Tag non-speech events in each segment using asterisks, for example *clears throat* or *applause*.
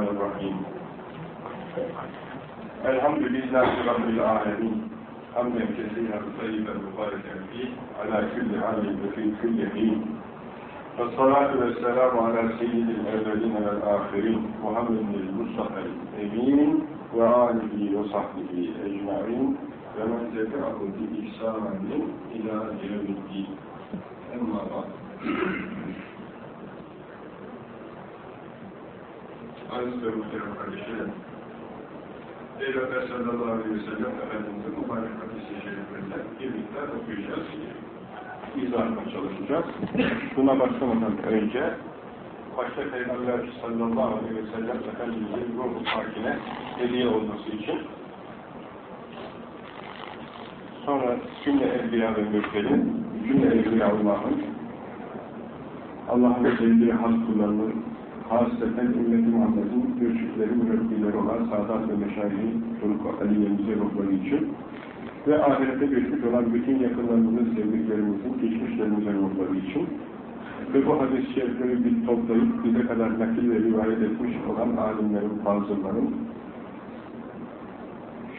الرحيم. الحمد لله رب العالمين. حمدا كثيرا طيبا مباركا فيه على كل حال وفي كل حين. والصلاة والسلام على سيد الأولين والآخرين محمد المصطفى الأمين وآله وصحبه أجمعين. ومن تبعه بإحسان إلى يوم الدين. أما بعد. Ve muhterem kardeşlerim, Peygamber sallallahu aleyhi ve sellem Efendimiz'in mübarek hadis-i şeriflerinden birlikte okuyacağız, izahına çalışacağız. Buna başlamadan önce, başta Peygamber sallallahu aleyhi ve sellem Efendimiz'in ruh farkine hediye olması için, sonra cümle Evliya ve Mürsel'in, cümle Evliya Allah'ın, Allah'ın sevdiği has kullarının hasreten ümmeti Muhammed'in mürşitleri, mürebbileri olan Sadat ve Meşahi Turuk Aliye'mize ruhları için ve ahirete geçmiş olan bütün yakınlarımızın, sevdiklerimizin, geçmişlerimize ruhları için ve bu hadis-i şerifleri bir toplayıp bize kadar nakil ve rivayet etmiş olan alimlerin, fazlaların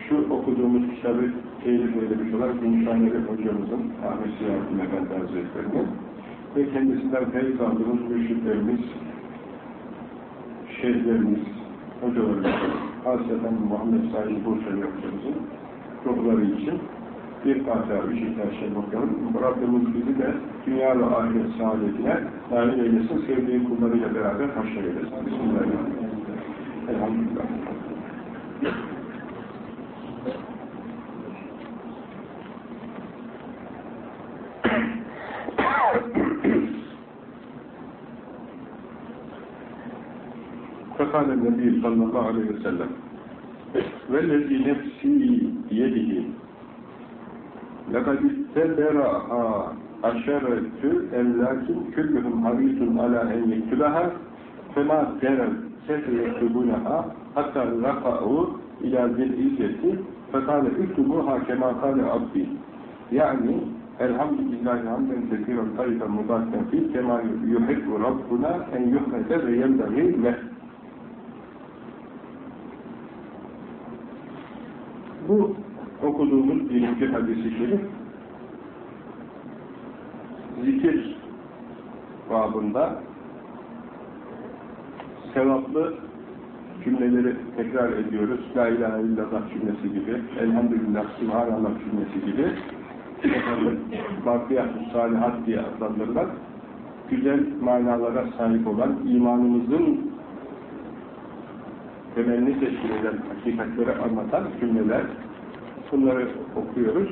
şu okuduğumuz kitabı telif edilmiş olan Gümüşhaneli hocamızın Ahmet Siyahattin Efendi Hazretleri'nin ve kendisinden feyiz aldığımız mürşitlerimiz, şeyhlerimiz, hocalarımız, hasreten Muhammed Said Bursalı hocamızın ruhları için bir Fatiha, üç ihtiyaç şey bakalım. Rabbimiz bizi de dünya ve ahiret saadetine nail eylesin, sevdiği kullarıyla beraber haşr eylesin. Bismillahirrahmanirrahim. Elhamdülillah. *coughs* *coughs* *coughs* فقال النبي صلى الله عليه وسلم والذي نفسي بيده لقد استبرأ عشرة أملاك كلهم حريص على أن يكتبها فما كان يكتبونها حتى رفعوا إلى ذي العزة فقال اكتبوها كما قال عبدي يعني الحمد لله حمدا كثيرا طيبا مباركا فيه كما يحب ربنا أن يحمد وينبغي له okuduğumuz birinci hadis-i şerif zikir babında sevaplı cümleleri tekrar ediyoruz. La ilahe illallah cümlesi gibi, elhamdülillah, subhanallah cümlesi gibi Bakiyat-ı Salihat diye adlandırılan güzel manalara sahip olan imanımızın temelini teşkil eden hakikatleri anlatan cümleler bunları okuyoruz.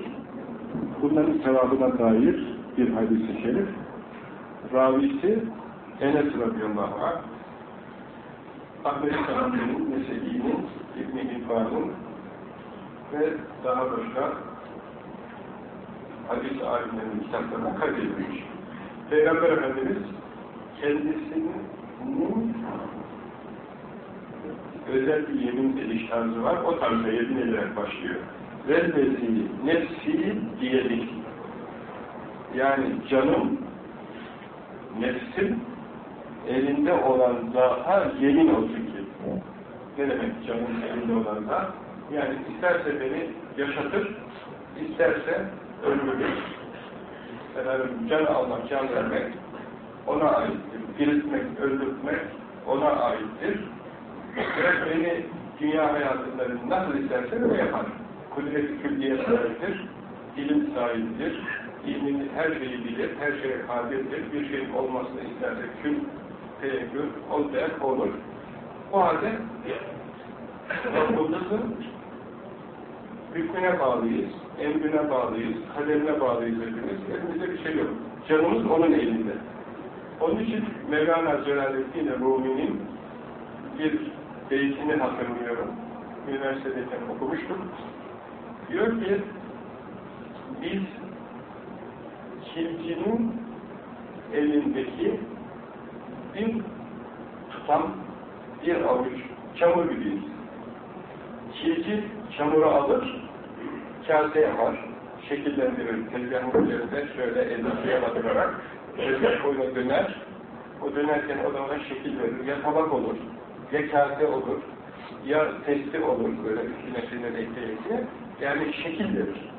Bunların sevabına dair bir hadis-i şerif ravisi Enes radıyallahu anh Ahmet Sahabbe'nin, Nesebi'nin, İbn-i İbban'ın ve daha başka hadis alimlerinin kitaplarına kaydedilmiş. Peygamber Efendimiz kendisinin özel bir yemin ediş tarzı var. O tarzda yemin ederek başlıyor. Vellezi nefsi diyedik. Yani canım, nefsim elinde olan daha yemin olsun ki. Ne demek canım elinde olan da? Yani isterse beni yaşatır, isterse öldürür. Efendim, can almak, can vermek ona aittir. Diriltmek, öldürtmek ona aittir. Bırak beni dünya hayatında nasıl isterse öyle yapar. Kudret-i külliye sahiptir, ilim sahibidir, ilmini her şeyi bilir, her şeye kadirdir, bir şeyin olmasını isterse kül, teyekkül, ol der, olur. O halde Rabbimizin hükmüne bağlıyız, emrine bağlıyız, kaderine bağlıyız hepimiz. Elimizde bir şey yok. Canımız onun elinde. Onun için Mevlana Celaleddin Rumi'nin bir beytini hatırlıyorum. Üniversitedeyken okumuştum. Diyor ki, biz çiftçinin elindeki bir tutam, bir avuç çamur gibiyiz. Çiftçi çamuru alır, kase yapar, şekillendirir, tezgahın üzerinde şöyle elini suya batırarak tezgah boyuna döner, o dönerken o da ona şekil verir, ya tabak olur, ya kase olur, ya testi olur, böyle üstüne şeyler ekleye yani şekil verir.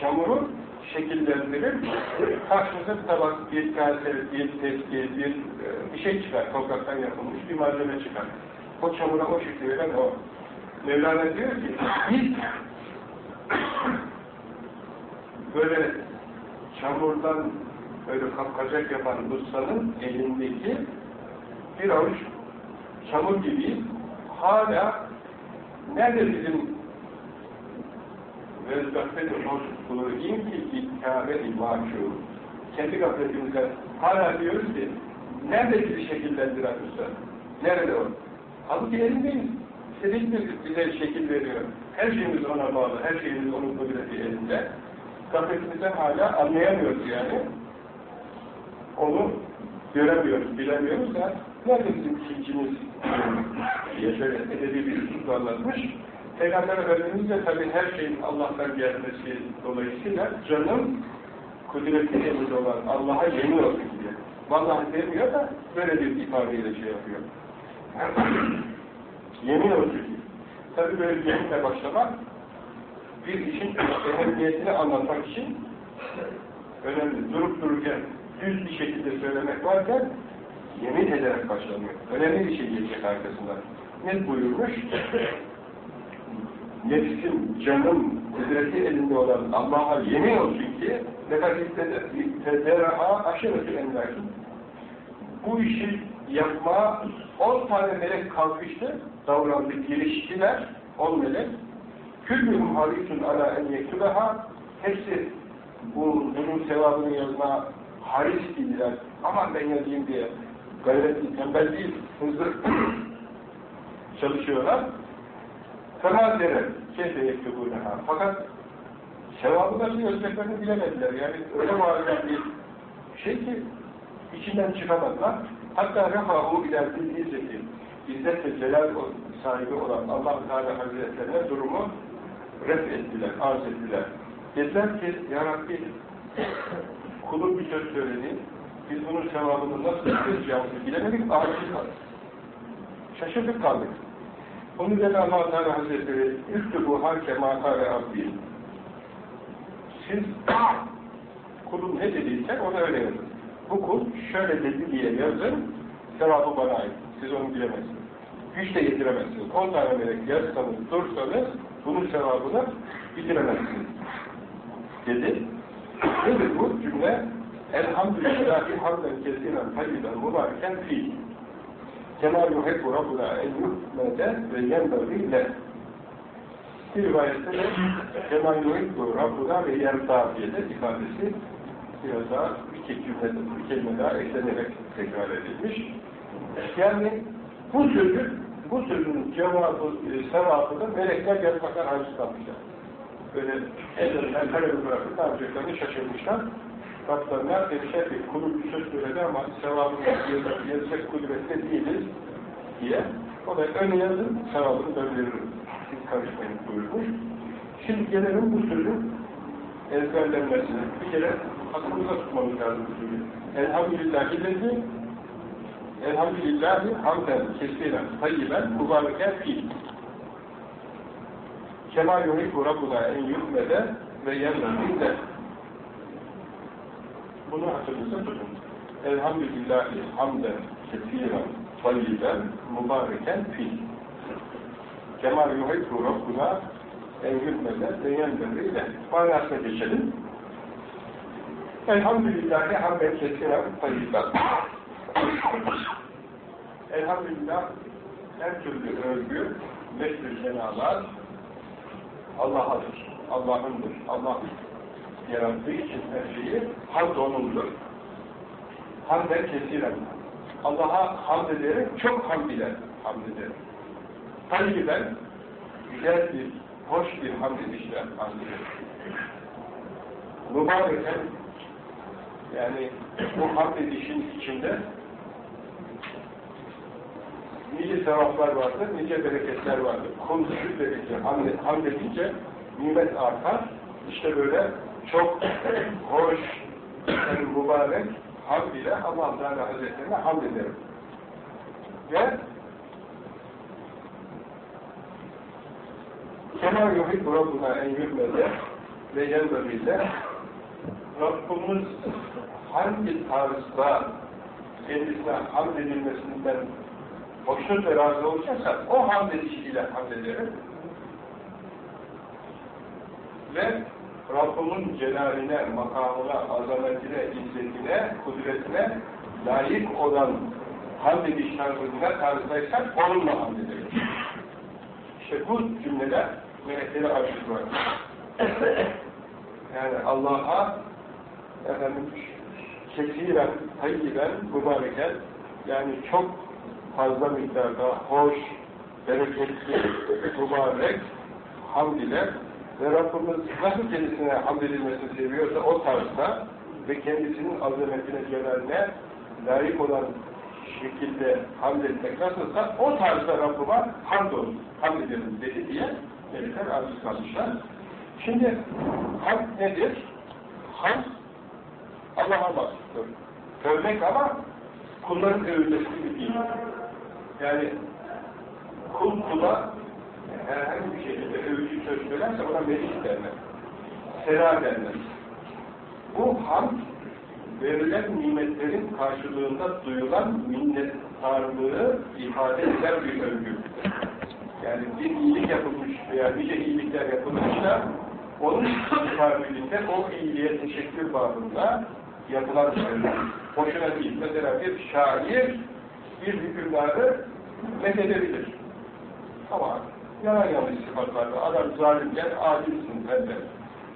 Çamuru şekillendirir, karşınıza bir tabak, bir kase, bir testi, bir, e, bir şey çıkar, topraktan yapılmış bir malzeme çıkar. O çamura o şekli veren o. Mevlana diyor ki, biz *coughs* böyle çamurdan böyle kapkacak yapan Musa'nın elindeki bir avuç çamur gibi hala nerede bizim ve gaflet-i hoşluğu imki ikâbe-i mahşûr kendi gafletimizde hala diyoruz ki nerede bizi şekillendiren Musa? Nerede o? Halbuki elindeyiz. İstediğimiz bize şekil veriyor. Her şeyimiz ona bağlı, her şeyimiz onun kudreti elinde. Gafletimizden hala anlayamıyoruz yani. Onu göremiyoruz, bilemiyoruz da nerede bizim tilkimiz diye edebi bir üslupla anlatmış. Peygamber Efendimiz de tabi her şeyin Allah'tan gelmesi dolayısıyla canım kudreti elinde olan Allah'a yemin olsun diye. Vallahi demiyor da böyle bir ifadeyle şey yapıyor. yemin olsun ki. Tabi böyle yeminle başlamak bir işin ehemmiyetini anlatmak için önemli. Durup dururken düz bir şekilde söylemek varken yemin ederek başlanıyor. Önemli bir şey gelecek arkasından. Ne buyurmuş? Nefsim, canım, kudreti elinde olan Allah'a yemin olsun ki nefesitederaha aşırısı enlersin. Bu işi yapmaya on tane melek kalkıştı, davrandı, giriştiler, on melek. Küllühüm harisun ala en yektubeha hepsi bu, bunun sevabını yazma haris idiler. Aman ben yazayım diye gayretli, tembel değil, hızlı *clears throat* çalışıyorlar. Fena dere, keyfe yektubunaha. Fakat sevabı nasıl yazacaklarını bilemediler. Yani öyle varlık bir şey ki içinden çıkamadılar. Hatta refahu ilerdi izzeti. İzzet ve celal sahibi olan allah Teala Hazretlerine durumu ref ettiler, arz ettiler. Dediler ki, Ya Rabbi, kulun bir söz söyledi, biz bunun sevabını nasıl yazacağımızı bilemedik, aciz kaldık. Şaşırdık kaldık. Onun üzerine allah Teala Hazretleri, üstü bu harke makale abdi. Siz kulun ne dediyse onu öyle yazın. Bu kul şöyle dedi diye yazın, sevabı bana ait. Siz onu bilemezsiniz. Güç de getiremezsiniz. On tane melek yazsanız, dursanız, bunun sevabını bitiremezsiniz. Dedi. Nedir bu cümle? Elhamdülillahi hamden kesiren tayyiben mübareken fi. Kema yuhebbu Rabbuna en yuhmede ve yenbagî le. Bir rivayette de Kema yuhebbu Rabbuna ve yerda diye de ifadesi biraz daha bir cümle, bir kelime daha eklenerek tekrar edilmiş. Yani bu sözün, bu sözün cevabı, e, sevabını melekler yazmaktan aciz kalmışlar. Böyle ellerinden kalemi bırakıp ne yapacaklarını şaşırmışlar. Baklarına demişler ki kulu bir söz söyledi ama sevabını yazacak kudrette değiliz diye. O da öyle yazın, sevabını veririm. Siz karışmayın buyurmuş. Şimdi gelelim bu sözün ezberlenmesine. Bir kere aklımıza tutmamız lazım bu sözü. Elhamdülillahi lezi Elhamdülillahi hamden kesiren, tayyiben, mübareken fiil. Kema yuhibbu Rabbuna en yuhmede ve yenmezinde. Bunu tutun. Elhamdülillahi hamden kesiren, tayyiben, mübareken fiil. Kema yuhibbu Rabbuna ve yenmezinde. Manasına geçelim. Elhamdülillahi hamden kesiren, tayyiben. Elhamdülillah her türlü övgü, meşhur cenalar Allah'adır, Allah'ındır. Allah yarattığı için her şeyi hamd O'nundur. Hamden kesiren. Allah'a hamd ederim, çok hamd ile hamd ederim. Tayyiben, güzel bir, hoş bir hamd edişle hamd ederim. Mübareken, yani bu hamd edişin içinde nice sevaplar vardır, nice bereketler vardır. Kul şükredince, hamd edince nimet artar. İşte böyle çok hoş, yani mübarek hamd ile allah Teala Hazretlerine hamd ederim. Ve Kemal yuhib Rabbuna en yürmede ve yelmemille Rabbimiz hangi tarzda kendisine hamd edilmesinden hoşnut ve razı olacaksa o hamd edişiyle hamd ederim. Ve Rabbimin celaline, makamına, azametine, izzetine, kudretine layık olan hamd ediş tarzına tarzdaysak onunla hamd ederiz. İşte bu cümleler melekleri aşık var. yani Allah'a efendim kesiren, hayyiren, mübareken yani çok fazla miktarda hoş, bereketli, mübarek hamd ile ve Rabbimiz nasıl kendisine hamd edilmesini seviyorsa o tarzda ve kendisinin azametine, celaline layık olan şekilde hamd etmek nasılsa o tarzda Rabbime hamd olsun, hamd edelim dedi diye melekler aziz kalmışlar. Şimdi hamd nedir? Hamd Allah'a mahsustur. Övmek ama kulların övülmesi gibi değil. Yani kul kula herhangi bir şekilde övücü söz söylerse ona melih derler. Sera derler. Bu hamd verilen nimetlerin karşılığında duyulan minnettarlığı ifade eden bir övgü. Yani bir iyilik yapılmış veya nice iyilikler yapılmışsa onun mukabilinde o iyiliğe teşekkür babında yapılan şeyler. Hoşuna değil. Mesela bir şair bir hükümdarı methedebilir. Ama yalan yanlış sıfatlarda adam zalimken adilsin derler.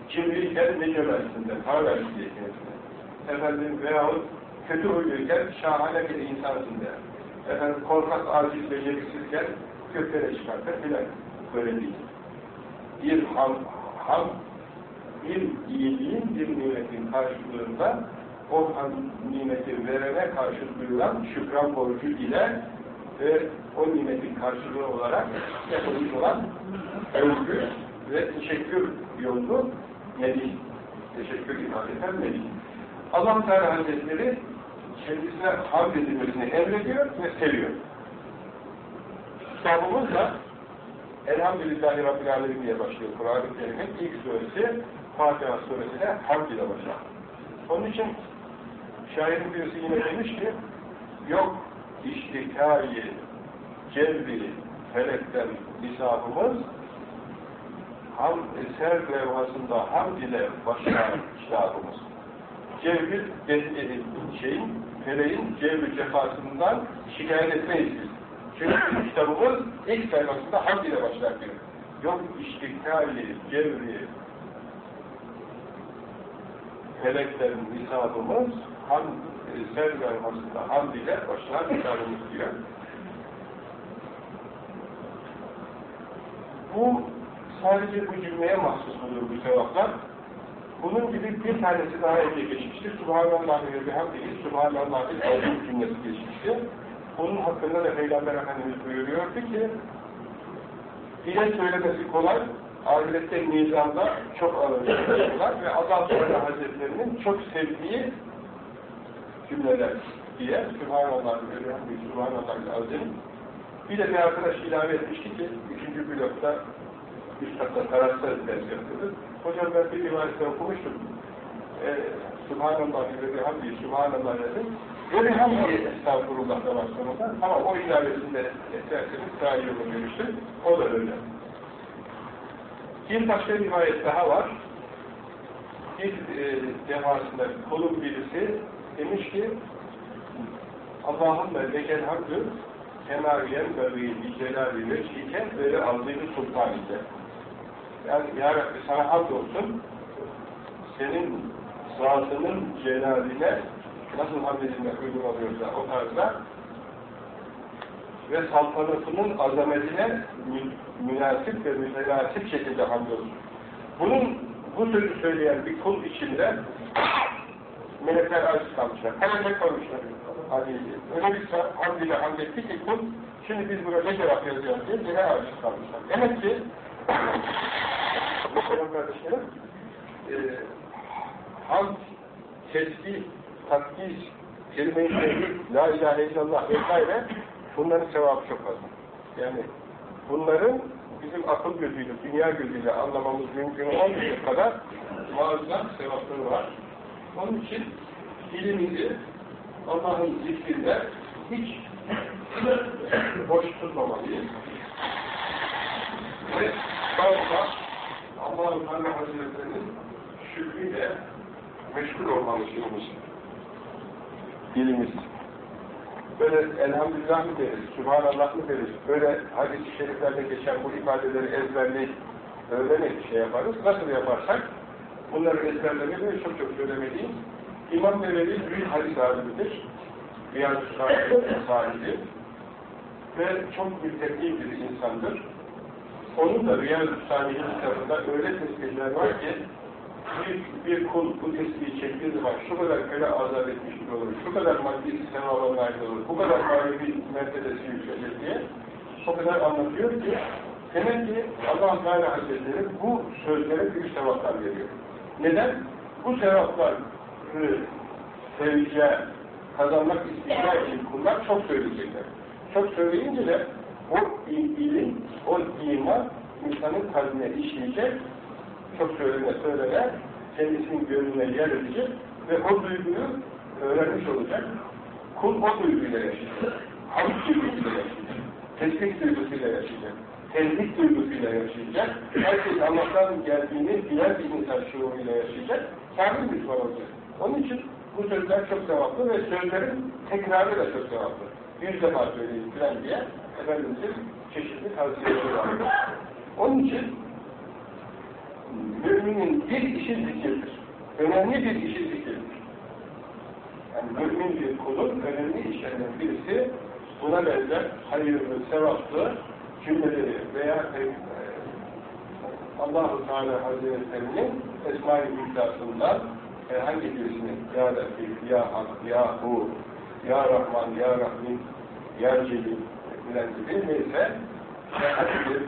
Cimriyken ne cömertsin der. Para versin diye. Efendim veyahut kötü huyluyken şahane bir insansın der. Efendim korkak, aciz, beceriksizken göklere çıkartır filan. Böyle değil. Bir ham, ham bir iyiliğin, bir nimetin karşılığında o nimeti verene karşı duyulan şükran borcu ile ve o nimetin karşılığı olarak yapılmış olan övgü ve teşekkür yolunu medih, teşekkür ifade eden medih. allah Teala Hazretleri kendisine hamd edilmesini emrediyor ve seviyor. Kitabımız da Elhamdülillahi Rabbil Alemin diye başlıyor Kur'an-ı Kerim'in ilk suresi Fatiha suresine hamd ile başlar. Onun için şairin birisi yine demiş ki yok iştikayı celbi felekten nisabımız ham eser levhasında hamd ile başlar kitabımız. Cevbil şeyin, feleğin cevbi cefasından şikayet etmeyiz biz. Çünkü kitabımız ilk sayfasında hamd ile başlar diyor. Yok iştikali, cevri, feleklerin nisabımız hamd, ser vermasında hamd ile başlar kitabımız diyor. Bu sadece bu cümleye mahsus olur bu sevaplar. Bunun gibi bir tanesi daha önce geçmiştir. Subhanallah ve bihamdihi, Subhanallah ve cümlesi geçmişti. Onun hakkında da Peygamber Efendimiz buyuruyordu ki dile söylemesi kolay, ahirette nizamda çok ağır cümleler ve Allah Teala Hazretlerinin çok sevdiği cümleler diye Sübhanallah ve Elhamdülillah Sübhanallah Azim bir de bir arkadaş ilave etmişti ki üçüncü blokta üst katta tarafta ders yapıyordu. Hocam ben bir rivayette okumuştum. Ee, Subhanallah ve Elhamdülillah Sübhanallah dedim. Böyle hangi estağfurullah da var sonunda ama o ilavesinde ederseniz daha iyi olur. O da öyle. Bir başka rivayet daha var. Bir e, defasında kolun birisi demiş ki Allahümme lekel hamdü kenariyen ve bi celali şike ve azimi sultan ise. Yani Ya Rabbi sana hamd olsun senin zatının celaline nasıl hamd edilmek uygun oluyorsa o tarzda ve saltanatının azametine münasip ve mütenasip şekilde hamdolsun. Bunun bu sözü söyleyen bir kul içinde melekler aciz kalmışlar. Hemen ne koymuşlar? Hadi, öyle bir hamd ile hamd etti ki kul, şimdi biz burada ne cevap yazıyoruz diye yine aciz kalmışlar. Demek ki, muhtemelen kardeşlerim, e, hamd, tesbih, takdis, kelime-i tevhid, la ilahe illallah vesaire bunların sevabı çok fazla. Yani bunların bizim akıl gözüyle, dünya gözüyle anlamamız mümkün olmayacak kadar muazzam sevapları var. Onun için dilimizi Allah'ın zikrinde hiç *coughs* boş tutmamalıyız. Ve daima Allah-u Teala Hazretleri'nin şükrüyle meşgul olmalıyız dilimiz. Böyle elhamdülillah mı deriz, subhanallah mı deriz, böyle hadis-i şeriflerde geçen bu ifadeleri ezberleyip mi şey yaparız? Nasıl yaparsak bunları ezberlemeyi ve çok çok söylemeliyiz. İmam Nevevi büyük hadis alimidir. Riyad-ı sahibi ve çok mütteqi bir insandır. Onun da Riyad-ı Salihin kitabında öyle tespitler var ki bir, bir kul bu tespihi çektiği zaman şu kadar köle azat etmiş olur, şu kadar maddi sevaba nail olur, bu kadar manevi mertebesi yükselir diye o kadar anlatıyor ki demek ki allah Teala Hazretleri bu sözlere büyük sevaplar veriyor. Neden? Bu sevaplar seveceği, kazanmak isteyeceği için kullar çok söyleyecekler. Çok söyleyince de o ilim, o iman insanın kalbine işleyecek, çok söylene söylene kendisinin gönlüne yer edecek ve o duyguyu öğrenmiş olacak. Kul o duyguyla yaşayacak. Hamd duygusuyla yaşayacak. Tesbih duygusuyla yaşayacak. Tezlik duygusuyla yaşayacak. Herkes Allah'tan geldiğini bilen bir insan şuuruyla yaşayacak. Kamil Müslüman olacak. Onun için bu sözler çok sevaplı ve sözlerin tekrarı da çok sevaplı. Yüz defa söyleyin filan diye Efendimiz'in çeşitli tavsiyeleri var. Onun için müminin bir işi zikirdir. Önemli bir işi zikirdir. Yani mümin bir kulun önemli işlerinden birisi buna benzer hayırlı, sevaplı cümleleri veya e, Allah-u Teala Hazretleri'nin Esma-i Hüsna'sından herhangi birisini Ya Latif, Ya Hak, Ya Hu, Ya Rahman, Ya Rahim, Ya Celil filan gibi neyse herhangi bir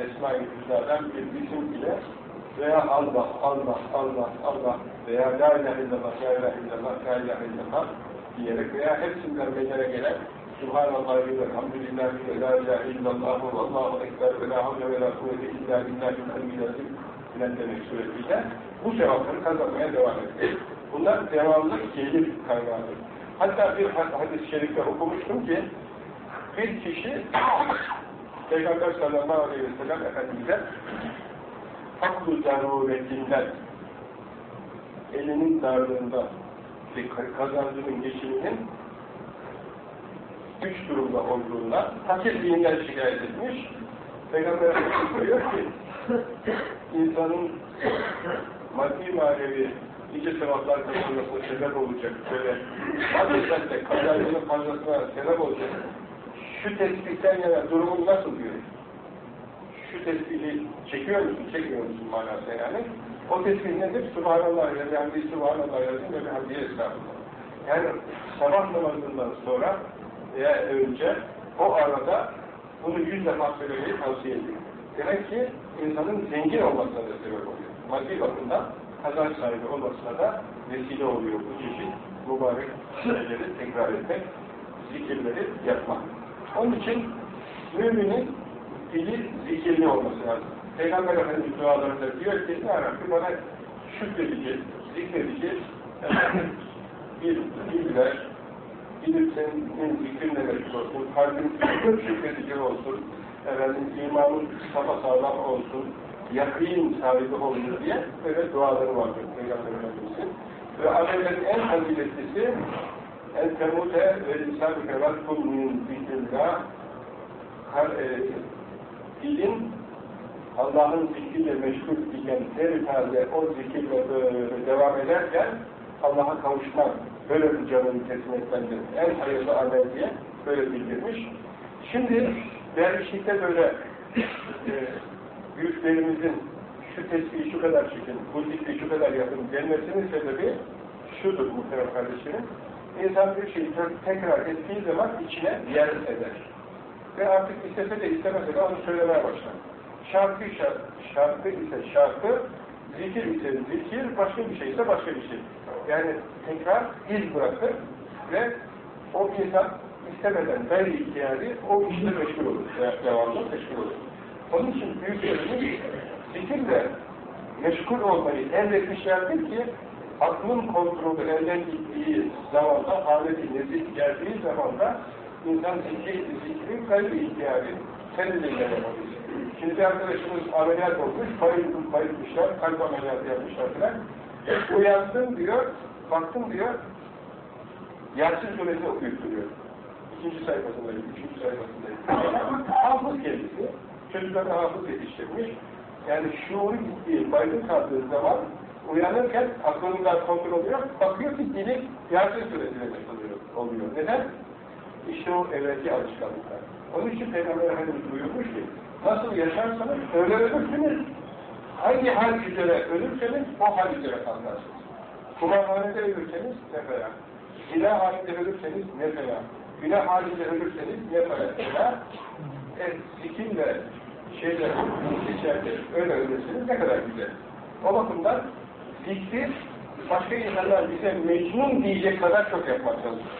Esma-i Hüsna'dan bir isim ile veya Allah, Allah, Allah, Allah veya La ilahe illallah, La ilahe illallah, La ilahe illallah diyerek veya hepsinden meydana gelen Subhanallah ve elhamdülillah ve la ilahe illallah ve allahu ekber ve la havle ve la kuvvete illa billahil aliyyazim filan demek suretiyle bu sevapları kazanmaya devam edecek. Bunlar devamlı gelir kaynağıdır. Hatta bir hadis-i şerifte okumuştum ki bir kişi *coughs* Peygamber sallallahu aleyhi ve sellem Efendimiz'e haklı zaruretinden elinin darlığında kazancının geçiminin güç durumda olduğunda fakirliğinden şikayet etmiş. Peygamber diyor ki insanın maddi manevi nice sevaplar kazanmasına sebep olacak böyle hadisler de kazancının fazlasına sebep olacak şu tespitten yana durumun nasıl diyor şu tespihi çekiyor musun, çekmiyor musun manasına yani. O tespih nedir? Subhanallah ya bir Subhanallah ve bir hamdiye estağfurullah. Yani sabah namazından sonra veya önce o arada bunu yüz defa söylemeyi tavsiye ediyor. Demek ki insanın zengin olmasına da sebep oluyor. Maddi bakımdan kazanç sahibi olmasına da vesile oluyor bu çeşit mübarek şeyleri tekrar etmek, zikirleri yapmak. Onun için müminin dili zikirli olması lazım. Peygamber Efendimiz dualarında diyor ki, Ya Rabbi bana şükredici, zikredici *laughs* bir dil ver, gidip senin zikrinle meşgul olsun, kalbin şükredici olsun, efendim, imanın sağlam olsun, yakîn sahibi olsun diye böyle duaları vardır Peygamber Efendimiz'in. Ve amellerin en faziletlisi en temute ve lisan-ı kevatkun min zikrillah dilin Allah'ın zikriyle meşgul iken her taze o zikirle böyle devam ederken Allah'a kavuşmak böyle bir canını teslim etmendir. En hayırlı amel diye böyle bildirmiş. Şimdi dervişlikte böyle e, büyüklerimizin şu tesbihi şu kadar çekin, bu zikri şu kadar yapın gelmesinin sebebi şudur muhtemelen kardeşlerim. İnsan bir şeyi tekrar ettiği zaman içine yer eder ve artık istese de istemese de onu söylemeye başlar. Şarkı, şarkı, şarkı ise şarkı, zikir ise zikir, başka bir şey ise başka bir şey. Yani tekrar iz bırakır ve o insan istemeden gayri ihtiyari o işte meşgul olur. Devamlı meşgul olur. Onun için büyüklerimiz zikirle meşgul olmayı emretmişlerdir ki aklın kontrolü elden gittiği zamanda, haleti nezih geldiği zamanda insan zikri, zikri gayri ihtiyari kendiliğinden yapabilir. Şimdi bir arkadaşımız ameliyat olmuş, bayıldım, bayılmışlar, kalp ameliyatı yapmışlar filan. Uyandım diyor, baktım diyor, Yasin suresi okuyup. İkinci sayfasındayım, üçüncü sayfasındayım. hafız kendisi, çocuklara hafız yetiştirmiş. Yani şuuru gittiği, baygın kaldığı zaman uyanırken aklından kontrol oluyor, bakıyor ki dili Yasin suresine oluyor, oluyor. Neden? İşte o evvelki alışkanlıklar. Onun için Peygamber Efendimiz buyurmuş ki, nasıl yaşarsanız öyle ölürsünüz. Hangi hal üzere ölürseniz o hal üzere kalkarsınız. Kumarhanede ölürseniz ne fena. Zina halinde ölürseniz ne fena. Günah halinde ölürseniz ne fena. E, zikirle, şeyle, içeride öyle ölürseniz ne kadar güzel. O bakımdan zikri başka insanlar bize mecnun diyecek kadar çok yapmak çalışıyor.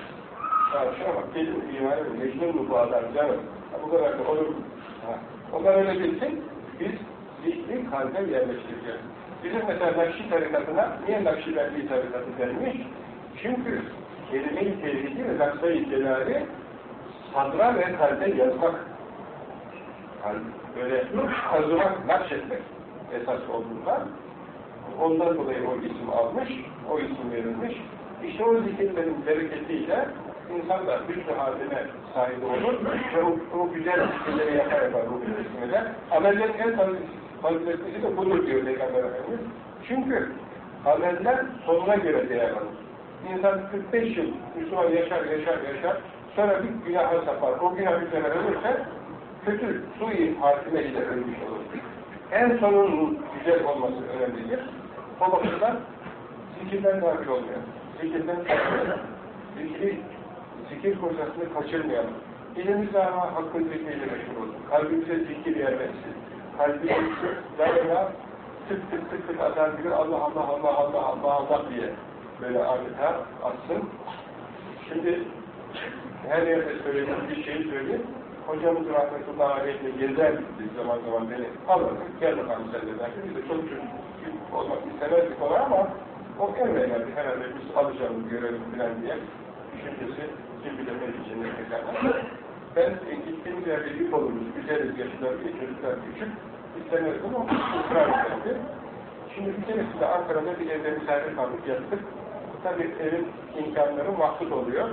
Ha, şuna bak, kelim imanı mecnun mu bu adam canım? Ha, bu kadar da olur mu? Onlar öyle bilsin, biz zikri kalbe yerleştireceğiz. Bizim mesela Nakşi tarikatına, niye Nakşibendiği tarikatı denmiş? Çünkü kelime-i tevhidi ve naksa-i celali sadra ve kalbe yazmak. Böyle kazımak, nakşetmek esas olduğundan ondan dolayı o isim almış, o isim verilmiş. İşte o zikirlerin bereketiyle insan da güçlü haline sahip olur ve o, o güzel zikirleri yapar yapar bu hükmede. Amellerin en faziletlisi de budur diyor Peygamber Efendimiz. Çünkü ameller sonuna göre değer alır. İnsan 45 yıl Müslüman yaşar, yaşar, yaşar, sonra bir günaha sapar. O günah üzerine ölürse kötü, sui hatime ile ölmüş olur. En sonun güzel olması önemlidir. O bakımdan zikirden dahil olmuyor. Zikirden. Zikri, zikir fırsatını kaçırmayalım. Elimizle ama hakkın zikriyle meşgul olsun. Kalbimize zikir yerleşsin. Kalbimize daima tık tık tık tık atar gibi Allah Allah Allah Allah Allah Allah diye böyle adeta atsın. Şimdi her yerde söylediğim bir şeyi söyleyeyim. Hocamız rahmetullahi aleyhine gezer zaman zaman beni alırdık. Gel bakalım sen de derdi. Biz de çok çocuk olmak istemezdik ona ama o emrederdi. Herhalde biz alacağımız görelim filan diye düşüncesi kim bilir ne içinde tekrarlar. Ben e, gittiğimiz yerde yük oluruz. Güzeliz yaşlılar, çocuklar küçük. İstemezdim ama ısrar ederdi. Şimdi bir keresinde Ankara'da bir evde misafir kaldık, yattık. Tabii evin imkanları mahsut oluyor.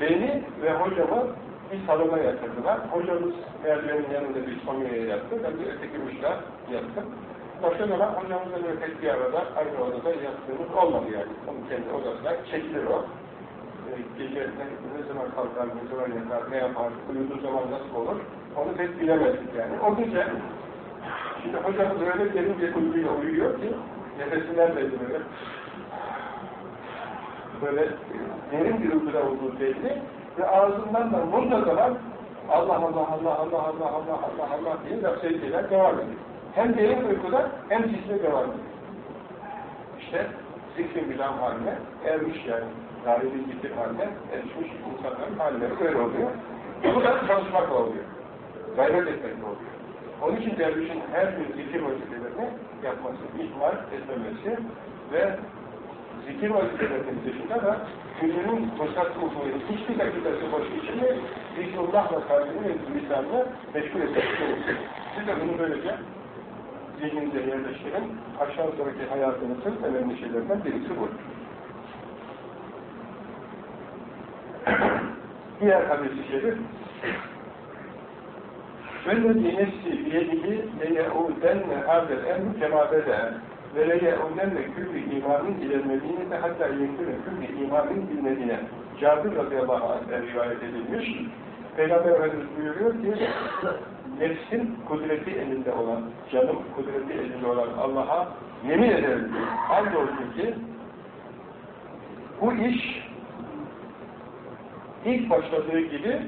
Beni ve hocamı bir salona yatırdılar. Hocamız merdivenin yanında bir somiye yattı. Ben de öteki uçta yattım. Başka zaman hocamızla böyle tek bir arada aynı odada yattığımız olmadı yani. Onun kendi odasına çekilir o. Gece ne, zaman kalkar, ne zaman yatar, ne yapar, uyuduğu zaman nasıl olur onu pek bilemezdik yani. O gece şimdi hocamız öyle derin bir uykuyla uyuyor ki nefesinden belli böyle böyle derin bir uykuda olduğu belli ve ağzından da muntazaman Allah Allah Allah Allah Allah Allah Allah Allah diye laf sevgiler devam ediyor. Hem derin uykuda hem zikre devam ediyor. İşte zikrin bilam haline ermiş yani. Dahili zikir haline erişmiş insanların halleri böyle oluyor. Bu da çalışmakla oluyor. Gayret etmekle oluyor. Onun için dervişin her gün zikir vazifelerini yapması, ihmal etmemesi ve zikir vazifelerinin dışında da gününün fırsat bulduğu hiçbir dakikası boş içinde zikrullahla kalbini ve lisanını meşgul etmesi gerekir. Siz de bunu böylece zihninize yerleştirin. Aşağı sonraki hayatınızın önemli şeylerden birisi bu. *clears throat* Diğer hadis-i şerif وَالَّذِي نَفْسِ بِيَدِهِ لَيَعُودَنَّ هَذَا الْاَمْرُ كَمَا بَدَى وَلَيَعُودَنَّ كُلُّ اِمَامٍ اِلَى الْمَد۪ينَةِ حَتَّى يَكُنَ كُلُّ اِمَامٍ بِالْمَد۪ينَ Cabir radıyallahu anh'den rivayet edilmiş. Peygamber Efendimiz buyuruyor ki nefsin kudreti elinde olan, canım kudreti elinde olan Allah'a yemin ederim andolsun ki bu iş ilk başladığı gibi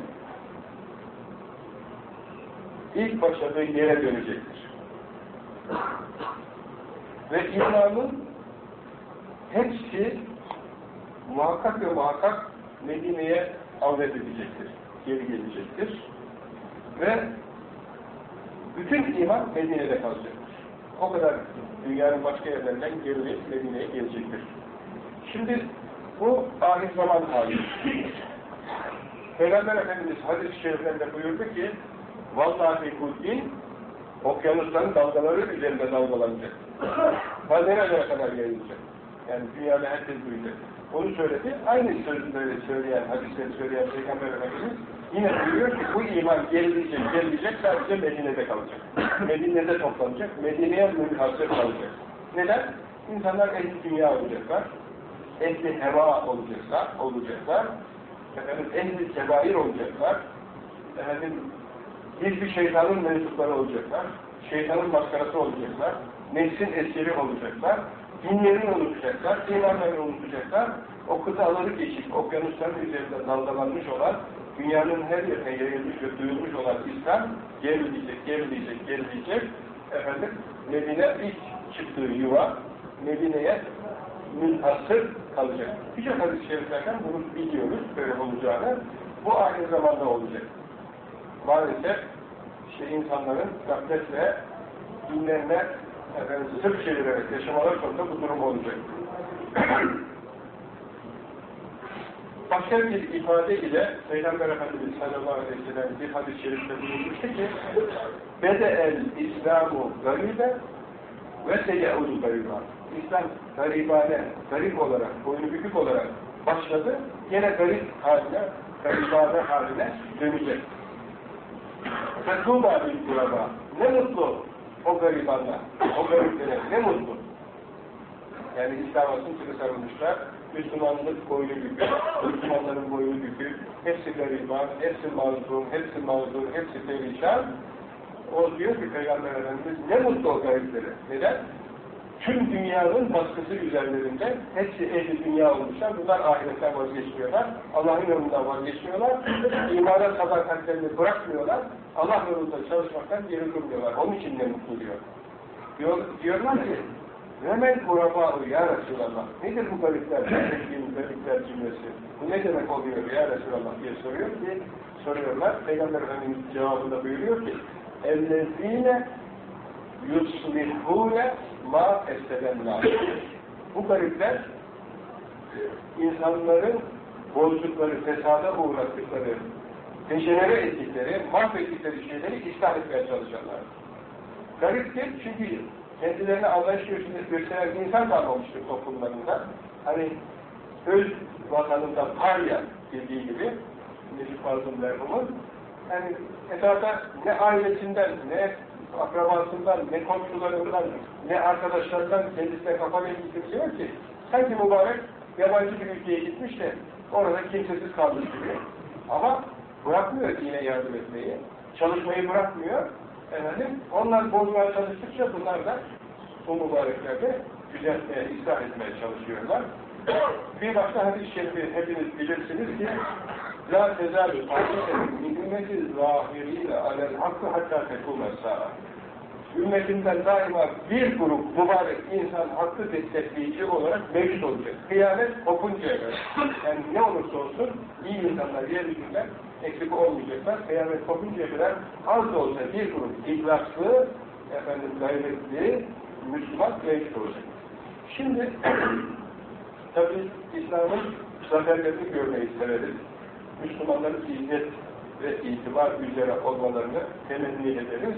ilk başladığı yere dönecektir. Ve imanın hepsi muhakkak ve muhakkak Medine'ye avredecektir, geri gelecektir. Ve bütün iman Medine'de kalacaktır. O kadar dünyanın başka yerlerinden gerileyip Medine'ye gelecektir. Şimdi bu ahir zaman hali. Peygamber Efendimiz hadis-i şeriflerinde buyurdu ki Vallahi bu din okyanusların dalgaları üzerinde dalgalanacak. Nerelere kadar yayılacak. Yani dünyada herkes duyacak. Onu söyledi. Aynı sözleri söyleyen, hadisleri söyleyen Peygamber Efendimiz yine buyuruyor ki bu iman gelecek, gelecek sadece Medine'de kalacak. Medine'de toplanacak, Medine'ye münhasır kalacak. Neden? İnsanlar ehli dünya olacaklar, ehli heva olacaklar, olacaklar, efendim ehli kebair olacaklar, efendim bir şeytanın mensupları olacaklar, şeytanın maskarası olacaklar, nefsin esiri olacaklar, dinlerini unutacaklar, imanlarını unutacaklar, o kıtaları geçip okyanusların üzerinde dalgalanmış olan, dünyanın her yerine yayılmış ve duyulmuş olan İslam gerileyecek, gerileyecek, gerileyecek. Efendim, Medine ilk çıktığı yuva, Medine'ye münhasır kalacak. Birçok hadis-i şeriflerden bunu biliyoruz, böyle olacağını. Bu aynı zamanda olacak. Maalesef işte insanların gafletle dinlerine efendim, sırf çevirerek yaşamalar sonunda bu durum olacak. *clears throat* Başka bir ifade ile Peygamber Efendimiz sallallahu aleyhi ve sellem bir hadis-i şerifte buyurmuştu ki Bede'el İslamu garibe ve seyeudu gariba İslam garibane, garip olarak, boynu bükük olarak başladı, yine garip haline, garibane haline dönecek. Fetûbâ bil kuraba. Ne mutlu o garibanlar, o gariplere, ne mutlu. Yani İslam'a sımsıkı sarılmışlar, Müslümanlık boynu bükük, Müslümanların boynu bükük, hepsi gariban, hepsi mazlum, hepsi mazlum, hepsi perişan. O diyor ki Peygamber Efendimiz, ne mutlu o gariplere. Neden? Tüm dünyanın baskısı üzerlerinde hepsi ehli dünya olmuşlar. Bunlar ahiretten vazgeçmiyorlar. Allah'ın yolundan vazgeçmiyorlar. İmana sadakatlerini bırakmıyorlar. Allah yolunda çalışmaktan geri durmuyorlar. Onun için ne mutlu diyor. diyor diyorlar ki Remel kuraba ya Resulallah. Nedir bu garipler? Çektiğimiz garipler cümlesi. Bu ne demek oluyor ya Resulallah diye soruyor ki soruyorlar. Peygamber Efendimiz cevabında buyuruyor ki اَلَّذ۪ينَ yuslihûne ma essedenler. Bu garipler insanların bozdukları, fesada uğrattıkları, dejenere ettikleri, mahvettikleri şeyleri ıslah etmeye çalışanlar. Gariptir çünkü kendilerine anlayış gösteren insan kalmamıştır toplumlarında. Hani öz vatanında parya dediği gibi Necip Fazıl merhumun yani esasında ne ailesinden, ne akrabasından, ne komşularından, ne arkadaşlarından kendisine kafa verdiği kimse ki. Sanki mübarek yabancı bir ülkeye gitmiş de orada kimsesiz kalmış gibi. Ama bırakmıyor dine yardım etmeyi. Çalışmayı bırakmıyor. Efendim, onlar bozmaya çalıştıkça bunlar da bu mübareklerde düzeltmeye, ıslah etmeye çalışıyorlar. *coughs* Bir başka hadis-i şerifi hepiniz bilirsiniz ki La tezâlü ta'isetin min ümmeti zâhirîle alel hakkı hatta tekûme sa'a. Ümmetinden daima bir grup mübarek insan hakkı destekleyici olarak mevcut olacak. Kıyamet kopuncaya kadar. Yani ne olursa olsun iyi insanlar yeryüzünden eksik olmayacaklar. Kıyamet kopuncaya kadar az da olsa bir grup ihlaslı, efendim gayretli, Müslüman mevcut olacak. Şimdi *clears throat* tabi İslam'ın zaferlerini görmeyi severiz. Müslümanların izzet ve itibar üzere olmalarını temenni ederiz.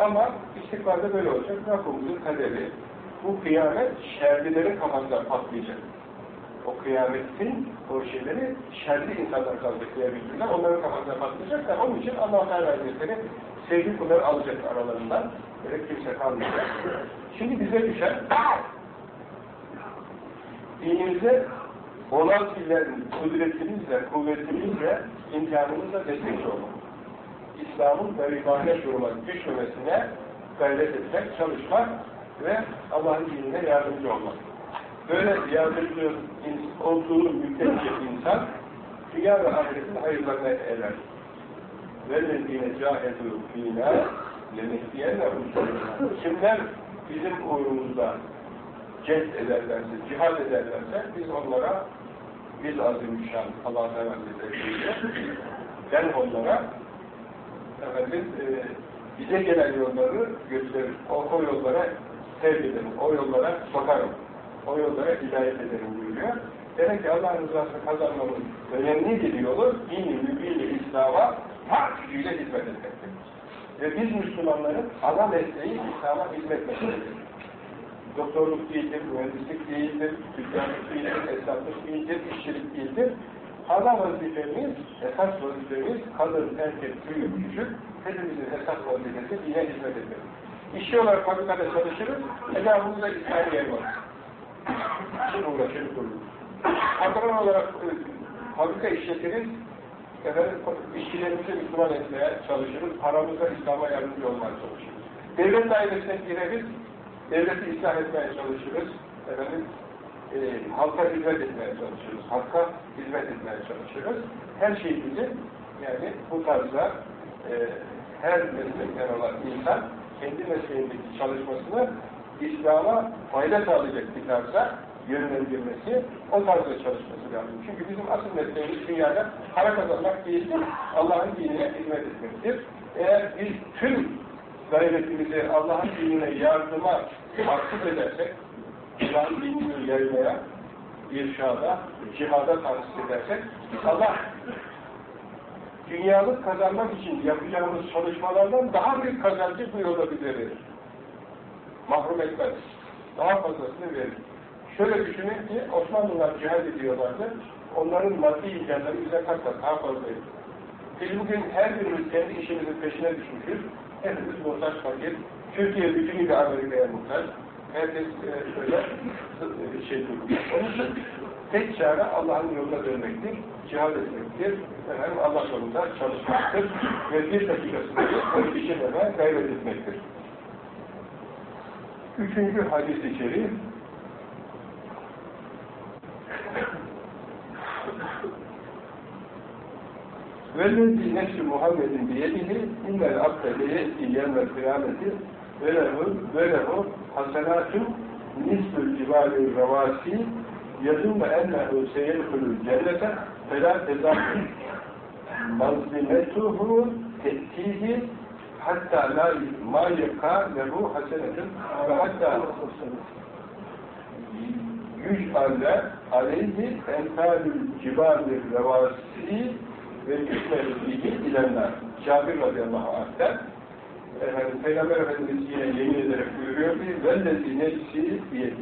Ama istikbalde böyle olacak. Rabbimizin kaderi. Bu kıyamet şerlilerin kafasında patlayacak. O kıyametin o şeyleri şerli insanlar kalacak. Onların kafasında patlayacak da onun için Allah Teala Hazretleri sevgi kulları alacak aralarından. Böyle kimse kalmayacak. Şimdi bize düşen dinimize olan illerin kudretimizle, kuvvetimizle, imkanımızla destekçi olmak. İslam'ın garibane duruma düşmemesine gayret etmek, çalışmak ve Allah'ın dinine yardımcı olmak. Böyle yardımcı olduğu müddetçe insan dünya ve ahiretin hayırlarına erer. وَالَّذ۪ينَ جَاهَدُوا ف۪ينَا لَنِهْدِيَنَّهُمْ Kimler bizim uğrumuzda cehd ederlerse, cihad ederlerse biz onlara biz azimüşşan Allah Teala Hazretleri'yle ben onlara efendim, e, bize gelen yolları gösterir. O, o yollara sevk. O yollara bakarım. O yollara hidayet ederim buyuruyor. Demek ki Allah'ın rızasını kazanmamın önemli bir yolu dini mübini İslam'a hak gücüyle hizmet etmektir. Ve biz Müslümanların ana mesleği İslam'a hizmet mesleğidir. Doktorluk değildir, mühendislik değildir, tüccarlık değildir, esnaflık değildir, işçilik değildir. Ana vazifemiz, esas vazifemiz kadın, erkek, büyük, küçük, hepimizin esas vazifesi dine hizmet etmek. İşçi olarak fabrikada çalışırız, etrafımızda İslam'ı yaymalıyız. Şimdi uğraşırız dururuz. Patron olarak e, fabrika işletiriz, efendim, işçilerimizi Müslüman etmeye çalışırız, paramızla İslam'a yardımcı olmaya çalışırız. Devlet dairesine gireriz, devleti ıslah etmeye çalışırız, efendim, e, halka hizmet etmeye çalışırız, halka hizmet etmeye çalışırız. Her şeyimizi, yani bu tarzda e, her meslekten olan insan, kendi mesleğindeki çalışmasını İslam'a fayda sağlayacak bir tarzda yönlendirmesi, o tarzda çalışması lazım. Çünkü bizim asıl mesleğimiz dünyada para kazanmak değildir, Allah'ın dinine hizmet etmektir. Eğer biz tüm gayretimizi Allah'ın dinine yardıma mahsus edersek, Allah'ın dinini yaymaya, irşada, cihada tahsis edersek, Allah dünyalık kazanmak için yapacağımız çalışmalardan daha büyük kazancı bu yolda bize. Mahrum etmez. Daha fazlasını verir. Şöyle düşünün ki Osmanlılar cihad ediyorlardı. Onların maddi imkanları bize kat kat daha fazlaydı. Biz bugün her birimiz kendi işimizin peşine düşmüşüz. Hepimiz muhtaç fakir. Türkiye bütünüyle Amerika'ya muhtaç herkes e, böyle şey durur. Onun için tek çare Allah'ın yoluna dönmektir, cihad etmektir, efendim Allah yolunda çalışmaktır ve bir dakikasını bir şeylere gayret etmektir. Üçüncü hadis-i şerif Vellezi nefsi Muhammed'in biyedihi innel abde leyeti yevmel kıyameti velehu velehu hasenatü nisbül cibalü revasi yazunne ennehu seyirkulü cennete felâ tezâhü mazlimetuhu tettihi hatta la ma yaka lehu hasenetun ve hatta yüc'alle aleyhi entalül cibalü revasi ve yüc'lerin ilgilenler. Cabir radıyallahu anh'ten efendim, Peygamber Efendimiz yine yemin ederek buyuruyor ki vellezi nefsi diye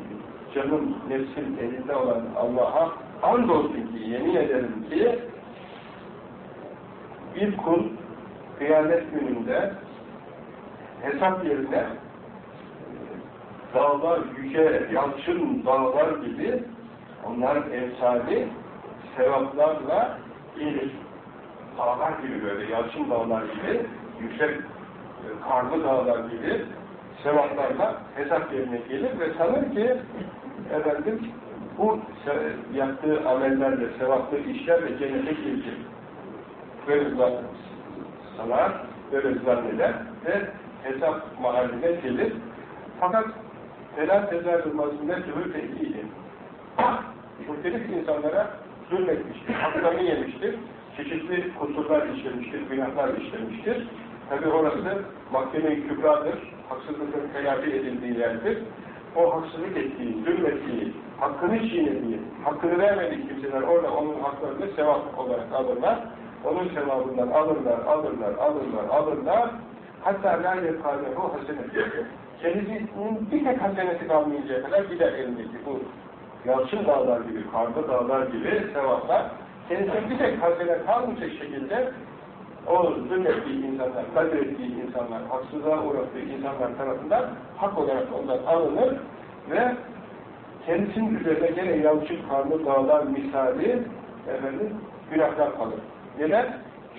canım nefsin elinde olan Allah'a andolsun ki yemin ederim ki bir kul kıyamet gününde hesap yerine dağlar, yüce, yalçın dağlar gibi onların emsali sevaplarla gelir. Dağlar gibi böyle, yalçın dağlar gibi, yüksek karlı dağlar gibi sevaplarla hesap yerine gelir ve sanır ki efendim bu yaptığı amellerle, sevaplı işlerle cennete girecek. Böyle sanar, böyle zanneder ve hesap mahalline gelir. Fakat helal tezahürmasında tühür tehdidi. Muhtelif insanlara zulmetmiştir, haklarını yemiştir, çeşitli kusurlar işlemiştir, günahlar işlemiştir. Tabi orası mahkeme-i kübradır, haksızlıkın telafi edildiği yerdir. O haksızlık ettiği, zulmettiği, hakkını çiğnediği, hakkını vermediği kimseler orada onun haklarını sevap olarak alırlar. Onun sevabından alırlar, alırlar, alırlar, alırlar. Hatta la yekâlehu hasenet. Kendisinin bir tek haseneti kalmayıncaya kadar gider elindeki bu yalçın dağlar gibi, karda dağlar gibi sevaplar. Kendisinin bir tek hasenet kalmayacak şekilde o zulmettiği insanlar, kadrettiği insanlar, haksızlığa uğrattığı insanlar tarafından hak olarak ondan alınır ve kendisinin üzerine gene yalçın karlı dağlar misali efendim, günahlar kalır. Neden?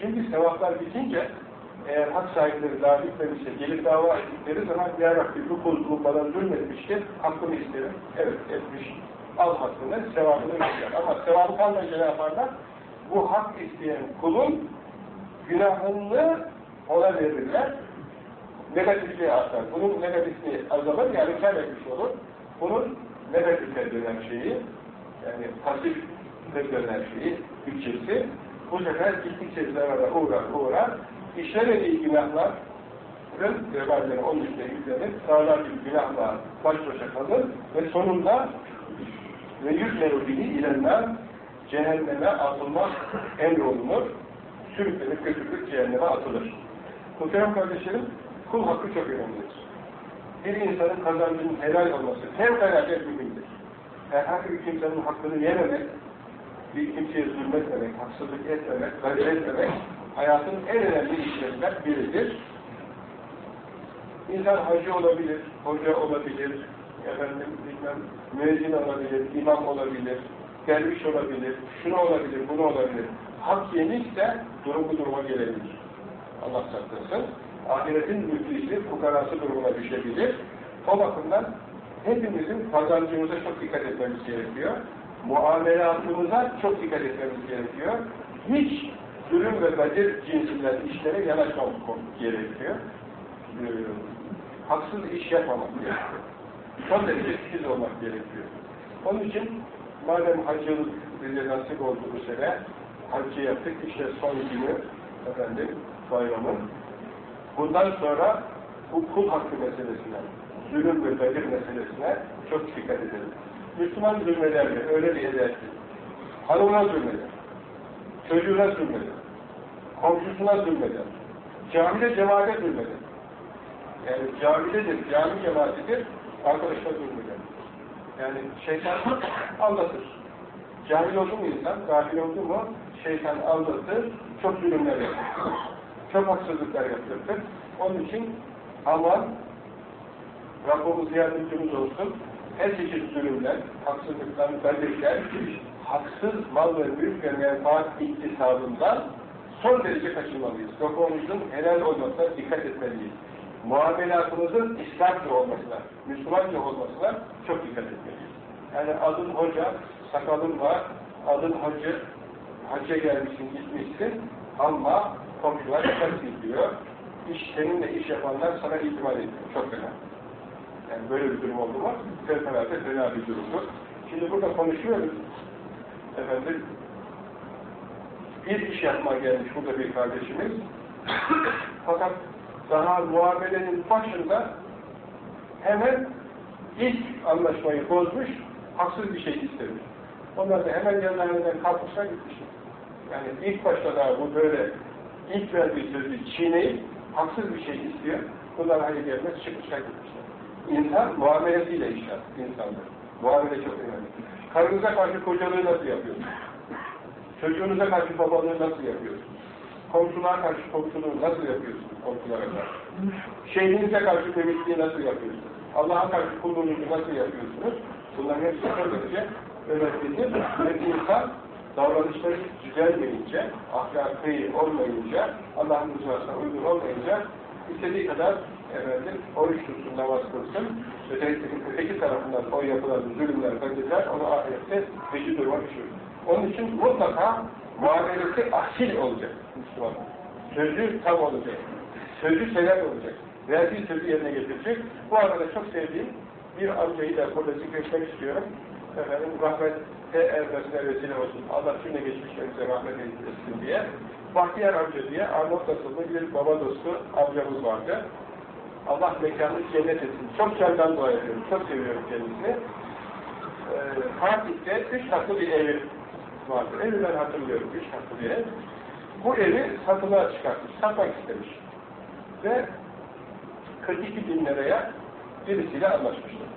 Çünkü sevaplar bitince eğer hak sahipleri daha bitmemişse gelip dava ettikleri zaman Ya Rabbi bu kul bu bana zulmetmiştir, hakkımı isterim. Evet etmiş. Al hakkını, sevabını ister. Ama sevabı kalmayınca ne yaparlar? Bu hak isteyen kulun günahını ona verirler. Negatifliği artar. Bunun negatifliği azalır, yani kar etmiş olur. Bunun negatife dönen şeyi, yani pasif ve döner şeyi, bütçesi. Bu sefer gittikçe zarara uğrar uğrar. İşlemediği günahların veballeri onun üstüne yüklenir. Sağlar bir günahla baş başa kalır ve sonunda ve yüzmeru bihi ilenler cehenneme atılmak emrolunur. Sürüklenip götürülüp cehenneme atılır. Muhterem kardeşlerim, kul hakkı çok önemlidir. Bir insanın kazancının helal olması fevkalade mühimdir. Herhangi bir kimsenin hakkını yememek, bir kimseye zulmetmemek, haksızlık etmemek, gadir etmemek, hayatın en önemli işlerinden biridir. İnsan hacı olabilir, hoca olabilir, efendim bilmem, müezzin olabilir, imam olabilir, derviş olabilir, şunu olabilir, bunu olabilir. Hak yemişse durum bu duruma gelebilir. Allah saklasın. Ahiretin müflisi, fukarası durumuna düşebilir. O bakımdan hepimizin kazancımıza çok dikkat etmemiz gerekiyor. Muamelatımıza çok dikkat etmemiz gerekiyor. Hiç zulüm ve gadir cinsinden işlere yanaşmamak gerekiyor. Ee, haksız iş yapmamak gerekiyor. Son derece titiz olmak gerekiyor. Onun için madem hacılık bize nasip oldu bu sene, hacı yaptık, işte son günü efendim bayramın. Bundan sonra bu kul hakkı meselesine, zulüm ve gadir meselesine çok dikkat edelim. Müslüman zulmeder mi? Öyle bir eder ki. Hanımına zulmeder. Çocuğuna zulmeder. Komşusuna zulmeder. Camide cemaate zulmeder. Yani camidedir, cami cemaatidir, arkadaşlar zulmeder. Yani şeytan *clears throat* aldatır. Cahil oldu mu insan, gafil oldu mu şeytan aldatır, çok zulümler yapar. Çok haksızlıklar yaptırır. Onun için aman Rabbimiz yardımcımız olsun. Her çeşit zulümler, haksızlıklar, gadirler, haksız mal ve mülk ve menfaat iktisadından son derece kaçınmalıyız. Rabbimizin helal olmasına dikkat etmeliyiz. Muamelatımızın İslamcı olmasına, Müslümanca olmasına çok dikkat etmeliyiz. Yani adın hoca, sakalın var, adın hacı, hacca gelmişsin, gitmişsin ama komşular ters diyor. İş, seninle iş yapanlar sana itimat ediyor. Çok önemli. Yani böyle bir durum oldu mu? Fevkalade fena bir durumdur. Şimdi burada konuşuyoruz. Efendim, bir iş yapmaya gelmiş burada bir kardeşimiz. *coughs* Fakat daha muamelenin başında hemen ilk anlaşmayı bozmuş, haksız bir şey istemiş. Onlar da hemen yanlarından kalkmışlar gitmişler. Yani ilk başta da bu böyle ilk verdiği sözü çiğneyip haksız bir şey istiyor. Bunlar hayır gelmez çıkmışlar gitmişler. İnsan muamelesiyle işler insandır. Muamele çok önemli. Karınıza karşı kocalığı nasıl yapıyorsunuz? Çocuğunuza karşı babalığı nasıl yapıyorsunuz? Komşulara karşı komşuluğu nasıl yapıyorsunuz komşulara karşı? Şeyhinize karşı temizliği nasıl yapıyorsunuz? Allah'a karşı kulluğunuzu nasıl yapıyorsunuz? Bunların hepsi çok derece önemlidir. Ve insan davranışları düzelmeyince, ahlakı olmayınca, Allah'ın rızasına uygun olmayınca istediği kadar efendim, oruç tutsun, namaz kılsın, öteki, öteki tarafından o yapılan zulümler, gazetler onu ahirette veci duruma düşürür. Onun için mutlaka muamelesi asil olacak Müslüman. Sözü tam olacak. Sözü sever olacak. Verdiği sözü yerine getirecek. Bu arada çok sevdiğim bir amcayı da burada zikretmek istiyorum. Efendim rahmete ermesine vesile olsun. Allah şimdi geçmişlerimize rahmet eylesin diye. Bahtiyar amca diye Arnavut asıllı bir baba dostu amcamız vardı. Allah mekanını cennet etsin. Çok candan dua ediyorum. Çok seviyorum kendisini. Ee, Fatih'te üç katlı bir evi vardır. Evi ben hatırlıyorum. Üç katlı bir ev. Bu evi satılığa çıkartmış. Satmak istemiş. Ve 42 bin liraya birisiyle anlaşmıştır.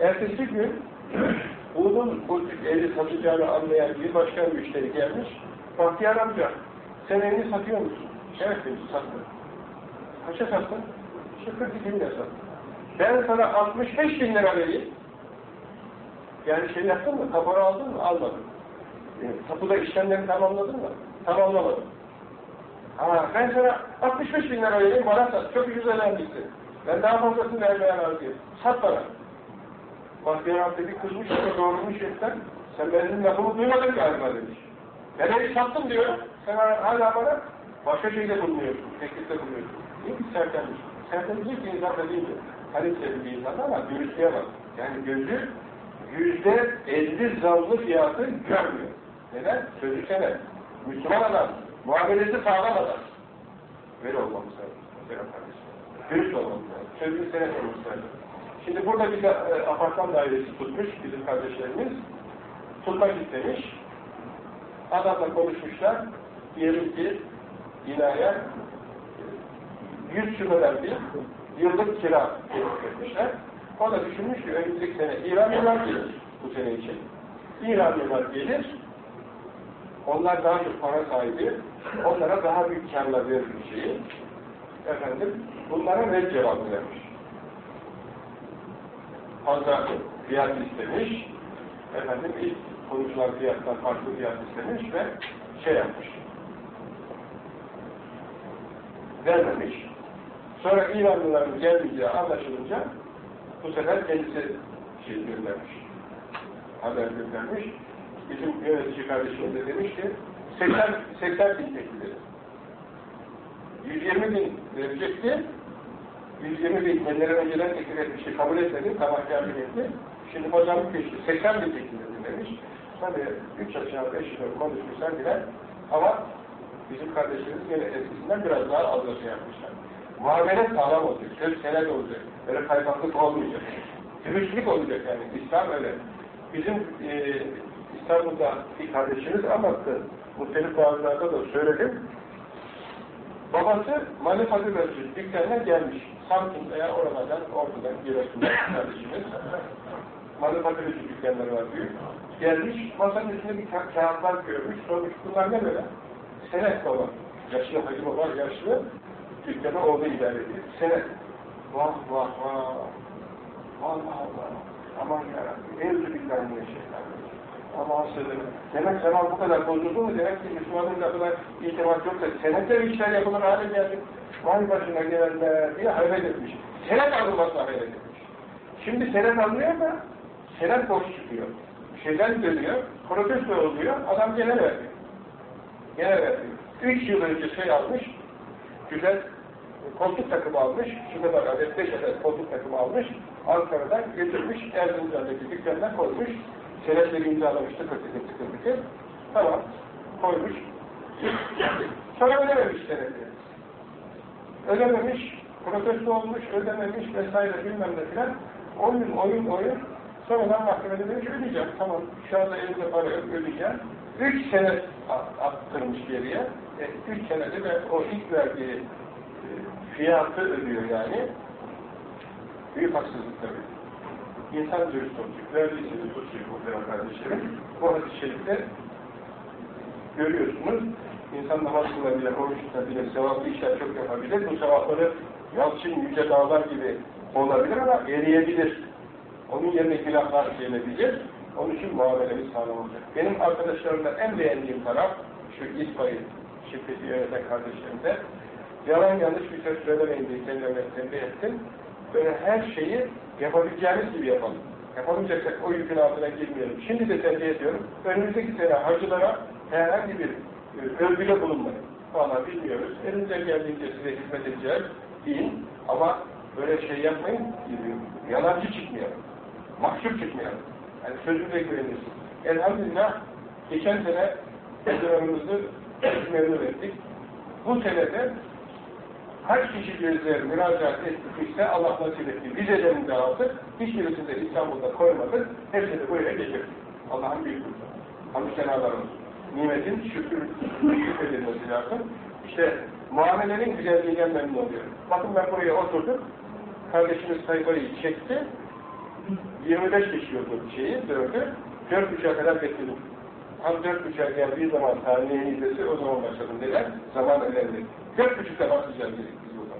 Ertesi gün *clears throat* bunun bu evi satacağını anlayan bir başka müşteri gelmiş. Bahtiyar amca, sen evini satıyor musun? Evet demiş, sattım. Kaça sattın? İşte 42 bin lira sattım. Ben sana 65 bin lira vereyim. Yani şey yaptın mı? Kapora aldın mı? Almadın. E, tapuda işlemleri tamamladın mı? Tamamlamadım. Ha, ben sana 65 bin lira vereyim, bana sat. Çok ucuz öğrenmişsin. Ben daha fazlasını vermeye razıyım. Sat bana. Bahtiyar bir kızmış da doğrulmuş etten. Sen benim lafımı duymadın galiba demiş. Ben sattım diyor. Sen hala bana başka şeyde bulunuyorsun. Teklifte bulunuyorsun. Değil mi? Sertenmiş. Sertenmiş ki insan da değildir. Halit bir insan ama dürüstlüğe bak. Yani gözü yüzde elli zamlı fiyatı görmüyor. Neden? Sözü senet. Müslüman adam. Muamelesi sağlam adam. Böyle olmamız lazım. Dürüst olmamız lazım. Sözü senet olmamız lazım. Şimdi burada bir e, apartman dairesi tutmuş bizim kardeşlerimiz. Tutmak istemiş. Adamla konuşmuşlar. Diyelim ki binaya 100 şubeden bir yıllık kira etmişler. O da düşünmüş ki önümüzdeki sene İranlılar gelir bu sene için. İranlılar gelir, onlar daha çok para sahibi, onlara daha büyük karla verir şeyi. Efendim, bunlara red cevabı vermiş. Fazla fiyat istemiş, efendim ilk konuşulan fiyattan farklı fiyat istemiş ve şey yapmış. Vermemiş. Sonra İranlıların gelmeyeceği anlaşılınca bu sefer kendisi şey göndermiş. Haber göndermiş. Bizim yönetici kardeşimiz de demiş ki 80, 80 bin teklif 120 bin verecekti. 120 bin kendileri önceden teklif etmişti. Kabul etmedi. Tamahkârlık etti. Şimdi pazarlık geçti. 80 bin teklif demiş. Tabii 3 aşağı 5 yukarı konuşmuşlar bile ama bizim kardeşlerimiz yine eskisinden biraz daha az şey yapmışlar. Muamele sağlam olacak, söz senet olacak, böyle kaymaklık olmayacak. Dürüstlük olacak yani, İslam öyle. Bizim e, İstanbul'da bir kardeşimiz anlattı, muhtelif bazılarda da söyledim. Babası manifaturacı dükkanına gelmiş. Samsun veya oralardan, oradan Giresun'da kardeşimiz. manifaturacı dükkanları var büyük. Gelmiş, masanın üstünde bir ka kağıtlar görmüş, sormuş, bunlar ne böyle? Senet baba. Yaşlı hacı baba, yaşlı. Dükkanı oğlu idare ediyor. Senet. Vah vah vah. Allah Allah. Aman yarabbim. Evzü billahi şeytan. Allah'a sözünü. Demek zaman bu kadar bozuldu mu? Demek ki Müslümanın kadar itimat yoksa senetle bir işler yapılır hale geldi. Vay başına gelenler diye hayret etmiş. Senet alınmasına hayret etmiş. Şimdi senet alınıyor da senet boş çıkıyor. Şeyden dönüyor, protesto oluyor, adam gene vermiyor. Gene vermiyor. Üç yıl önce şey almış, güzel koltuk takımı almış, şu kadar adet, beş adet koltuk takımı almış, Ankara'dan götürmüş, Erzincan'daki dükkanına koymuş, senetleri imzalamış, tıkır tıkır tamam, koymuş, sonra ödememiş senetleri. Ödememiş, protesto olmuş, ödememiş vesaire bilmem ne filan, oyun oyun oyun, sonradan mahkemede demiş ödeyeceğim, tamam, şu anda elimde para yok, ödeyeceğim. Üç sene attırmış geriye, e, üç senede de o ilk verdiği fiyatı ödüyor yani. Büyük haksızlık tabii. İnsan dürüst olacak. Verdiyse de tutacak muhtemelen kardeşlerim. Bu hadis-i şerifte görüyorsunuz. İnsan namaz kılabilir, oruç tutabilir, sevaplı işler çok yapabilir. Bu sevapları yalçın yüce dağlar gibi olabilir ama eriyebilir. Onun yerine günahlar gelebilir. Onun için muamelemiz sağlam olacak. Benim arkadaşlarımda en beğendiğim taraf şu İSPA'yı şirketi yöneten kardeşlerimde yalan yanlış bir söz söylemeyin diye kendilerine tembih ettim. Böyle her şeyi yapabileceğimiz gibi yapalım. Yapamayacaksak o yükün altına girmeyelim. Şimdi de tembih ediyorum. Önümüzdeki sene hacılara herhangi bir e, övgüde bulunmayın. Valla bilmiyoruz. Elimizden geldiğince size hizmet edeceğiz. Deyin. Ama böyle şey yapmayın. Yalancı çıkmayalım. Mahcup çıkmayalım. Yani sözümüze güvenirsin. Elhamdülillah geçen sene ezberimizi memnun ettik. Bu senede kaç kişi gözler müracaat ettikse Allah nasip etti. Vizelerini de aldık. Hiçbirisini de İstanbul'da koymadık. Hepsini böyle getirdik. Allah'ın büyük lütfu. Hamd senalar olsun. Nimetin şükür, şükredilmesi lazım. İşte muamelenin güzelliğinden memnun oluyorum. Bakın ben buraya oturdum. Kardeşimiz sayfayı çekti. 25 kişi oldu şeyi, dördü. Dört buçuğa kadar bekledim. Tam dört buçuğa geldiği zaman tarihin hizmeti o zaman başladım dediler. Zaman önemli. Dört buçukta başlayacağız dedik biz buradan.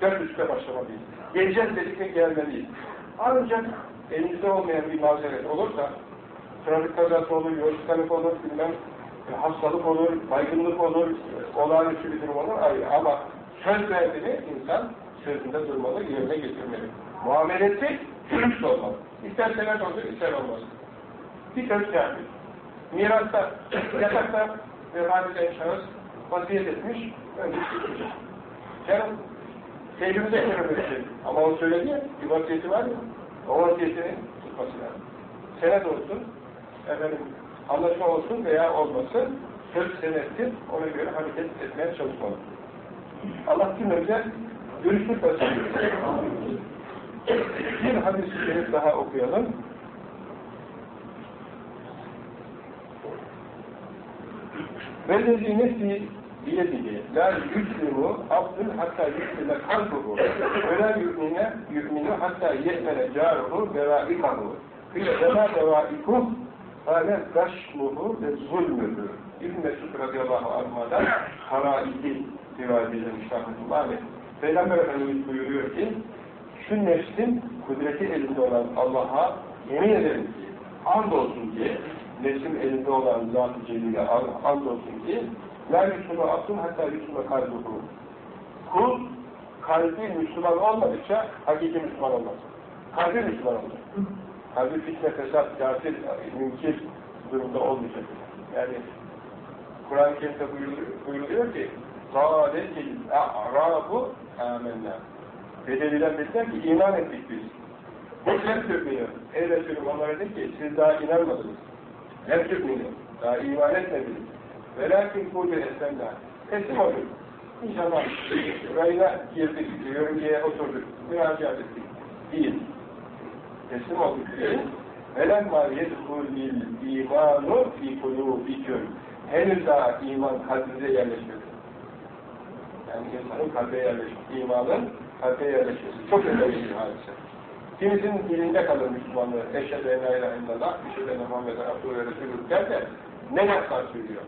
Dört buçukta başlamalıyız. Geleceğiz dedik ve gelmeliyiz. Ancak elimizde olmayan bir mazeret olursa trafik kazası olur, yolculuk olur, bilmem e, hastalık olur, baygınlık olur, olağanüstü bir durum olur ayrı. Ama söz verdiğini insan sözünde durmalı, yerine getirmeli. Muamelesi dürüst olmalı. İster senet olsun, ister olmaz. Bir söz kâfir. Mirasta, yatakta vefat eden şahıs vasiyet etmiş, önce çıkacak. Canım, tecrübede göre şey. Ama o söyledi ya, bir vasiyeti var ya, o vasiyetini tutması lazım. senet olsun, efendim, anlaşma olsun veya olmasın, söz senettir, ona göre hareket etmeye çalışmalı. Allah cümlemize dürüstlük versin. Bir hadis-i daha okuyalım. Vellezi nefsi biyedihi la yüzlimu abdül hatta yüzlime kalbuhu ve la yü'mine yü'minu hatta ye'mene caruhu verâikahu fîle zemâ verâikuh hâle ve zulmüdür. İbn-i Mesud radıyallahu anh'a'dan haraiki rivayet edilmiş rahmetullahi aleyh. Peygamber Efendimiz buyuruyor ki şu nefsin kudreti elinde olan Allah'a yemin ederim ki andolsun ki resim elinde olan Zat-ı Celil'e hamdolsun ki La Müslüman asıl hatta Müslüman kalbuhu. Kul kalbi Müslüman olmadıkça hakiki Müslüman olmaz. Kalbi Müslüman olacak. Kalbi fitne, fesat, kafir, mümkün durumda olmayacak. Yani Kur'an-ı Kerim'de buyuruluyor ki Kâletil e'râbu âmennâ. Bedeliler dediler ki iman ettik biz. Bekler döküyor. Ey Resulüm onlara dedi ki siz daha inanmadınız. Hep Türkmeniyor. Daha iman etmediniz. Velakin kûle eslemler. Teslim olun. İnşallah rayına girdik, yörüngeye oturduk, müracaat ettik. Değil. Teslim olduk değil. وَلَمَّا يَدْخُلِ الْا۪يمَانُ ف۪ي قُلُوبِكُمْ Henüz daha iman kalbinize yerleşmedi. Yani insanın kalbe yerleşmesi, imanın kalbe yerleşmesi çok önemli bir hadise. Kimisinin dilinde kalır Müslümanlığı, eşhedü en la ilahe illallah, eşhedü enne Muhammeden abdühü ve resulüh der de ne laflar söylüyor?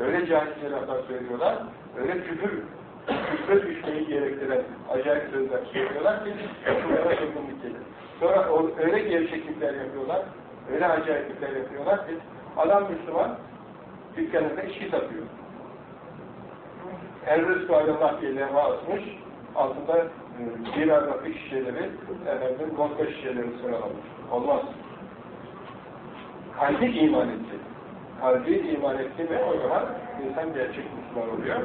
Öyle cahilce laflar söylüyorlar, öyle küfür, küfre düşmeyi gerektiren acayip sözler söylüyorlar ki Resulü'ne çekimlik gelir. Sonra öyle gevşeklikler yapıyorlar, öyle acayiplikler yapıyorlar ki adam Müslüman dükkanında içki satıyor. Elrızkı Allah diye levha asmış, altında e, bir rakı şişeleri, efendim, vodka şişeleri sıralamış. Olmaz. Kalbi iman etti. Kalbi iman etti ve o zaman insan gerçek Müslüman oluyor.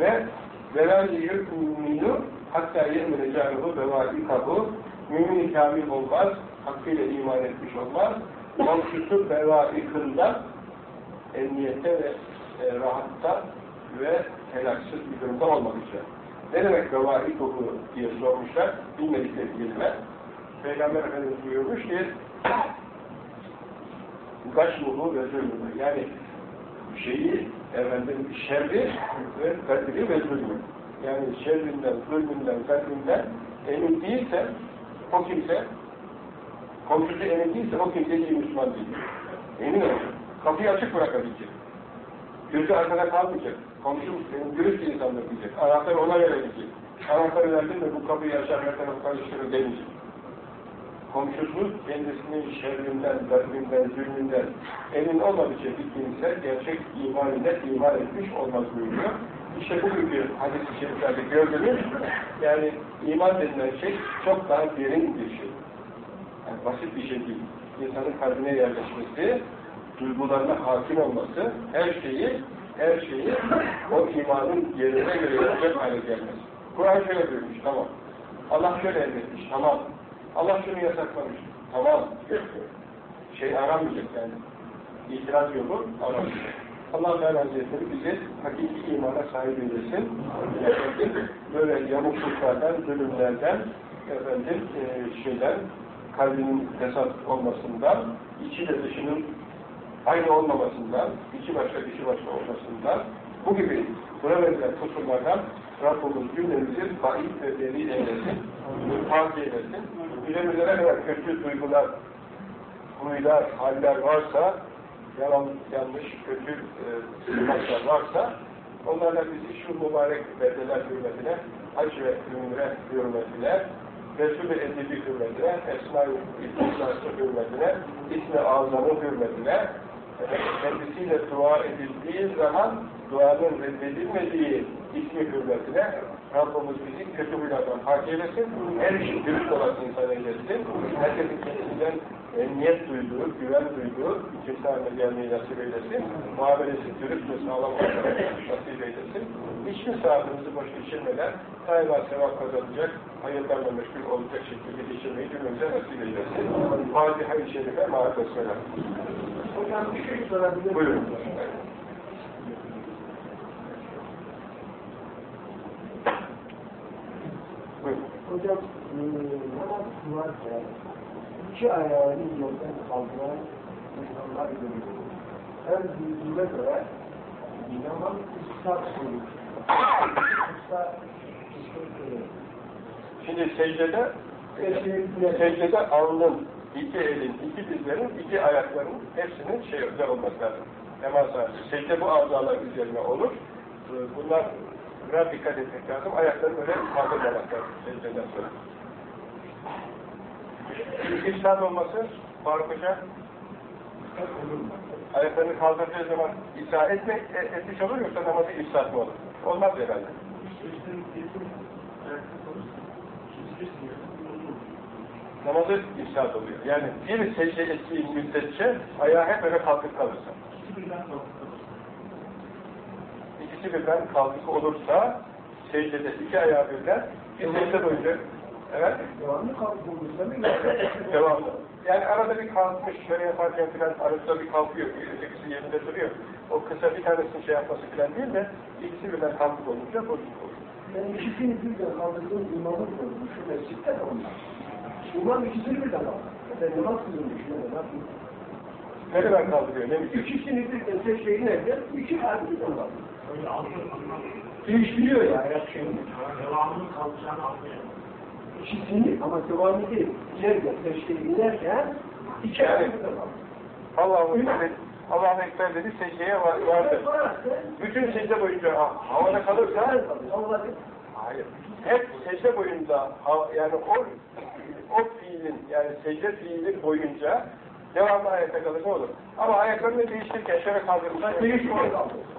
Ve velâli yürkmûnû hatta ye'mine câruhu bevâikahu mümin kamil olmaz, hakkıyla iman etmiş olmaz. Komşusu bevaikında emniyette ve e, rahatta ve telaksız bir durumda olmadıkça. Ne demek revâhi koku diye sormuşlar, bilmedikleri kelime. Peygamber Efendimiz buyurmuş ki, gaşmuhu ve zulmü. Yani şeyi, efendim, şerri ve kadri ve zulmü. Yani şerrinden, zulmünden, kadrinden emin değilse, o kimse, komşusu emin değilse, o kimse iyi Müslüman değil. Emin olacak. Kapıyı açık bırakabilecek. Gözü arkada kalmayacak. Komşum senin dürüst insandır diyecek. Anahtarı ona verecek. Anahtarı verdin de bu kapıyı açar her tarafı karıştırır demeyecek. Komşusu kendisinin şerrinden, darbinden, zulmünden emin olmadıkça bir kimse gerçek iman ile iman etmiş olmaz buyuruyor. İşte bugünkü hadis-i şeriflerde gördüğünüz yani iman denilen şey çok daha derin bir şey. Yani basit bir şey değil. İnsanın kalbine yerleşmesi, duygularına hakim olması, her şeyi her şeyi o imanın yerine göre yapacak hale gelmesi. Kur'an şöyle buyurmuş, tamam. Allah şöyle emretmiş, tamam. Allah şunu yasaklamış, tamam. Şey aramayacak yani. İtiraz yolu aramayacak. Allah Teala Hazretleri bizi hakiki imana sahip eylesin. Böyle yamukluklardan, zulümlerden, efendim, e, şeyden, kalbinin fesat olmasından, içi ve dışının aynı olmamasından, içi başka dışı başka olmasından, bu gibi buna benzer kusurlardan Rabbimiz cümlemizi bahit ve deli eylesin, fark eylesin. Ne kadar kötü duygular, huylar, haller varsa, yalan, yanlış, kötü e, varsa, onlarla bizi şu mübarek beldeler hürmetine, hac ve ümre hürmetine, Resul-i Edebi hürmetine, Esma-i İhtisası hürmetine, İsmi Azam'ın hürmetine, kendisiyle dua edildiği zaman duanın reddedilmediği ismi hürmetine Rabbimiz bizi kötü huylardan fark eylesin. Her işi dürüst olan insan eylesin. Herkesin kendisinden emniyet duyduğu, güven duyduğu kimse haline gelmeyi nasip eylesin. Muamelesi dürüst ve sağlam olarak nasip eylesin. Hiçbir saatimizi boş geçirmeden daima sevap kazanacak, hayırlarla meşgul olacak şekilde geçirmeyi cümlemize nasip eylesin. Fatiha-i Şerife ma'at vesselam. Hocam bir şey sorabilir Buyurun. Buyurun. Hocam, namaz kılarken iki ayağını yerden kaldıran insanlar görüyoruz. Hem bildiğime göre namaz ıslah olur. Islah, Şimdi secdede secdede alnın, iki elin, iki dizlerin, iki ayakların hepsinin şey özel olması lazım. Hemen sadece. Secde bu azalar üzerine olur. Ee, Bunlar biraz dikkat etmek lazım. Ayakları böyle kaldırmamak lazım secdeden sonra. İfsad olması Hoca ayaklarını kaldırdığı zaman ıslah etme, e- etmiş olur yoksa namazı ifsad mı olur? Olmaz herhalde. Namazı ifsad oluyor. Yani bir secde ettiği müddetçe ayağı hep öyle kalkıp kalırsa. İkisi birden kalkık olursa secdede iki ayağı birden bir secde boyunca evet Devamlı mı? *laughs* devamlı. Yani arada bir kalkmış şöyle yaparken filan arada bir kalkıyor, ötekisi yerinde duruyor. O kısa bir tanesini şey yapması filan değil de ikisi birden kalkık olunca bozuk olur. Ben ikisini birden kaldırdığım imamı gördüm. Şu mescitte de onlar. İmam ikisini birden kaldırdı. Ben namaz kılıyormuş. Ne kadar kaldırıyor, ne biçim? İkisini birden secdeyi nerede? İki harbi birden kaldırdı. Değiştiriyor ya ayak şeyini. Devamını kalacağını anlayamam. İkisini ama devamı değil. Nerede secdeyi inerken iki harbi birden kaldırdı. Allah'ın Ekber, Allah'ın Ekber dedi secdeye var, vardır. Bütün secde boyunca ha- havada kalırsa hayır. Hep secde boyunca ha- yani o o fiilin yani secde fiili boyunca devamlı ayakta kalırsa olur. Ama ayaklarını değiştirirken şöyle kaldırırsa değişik olur.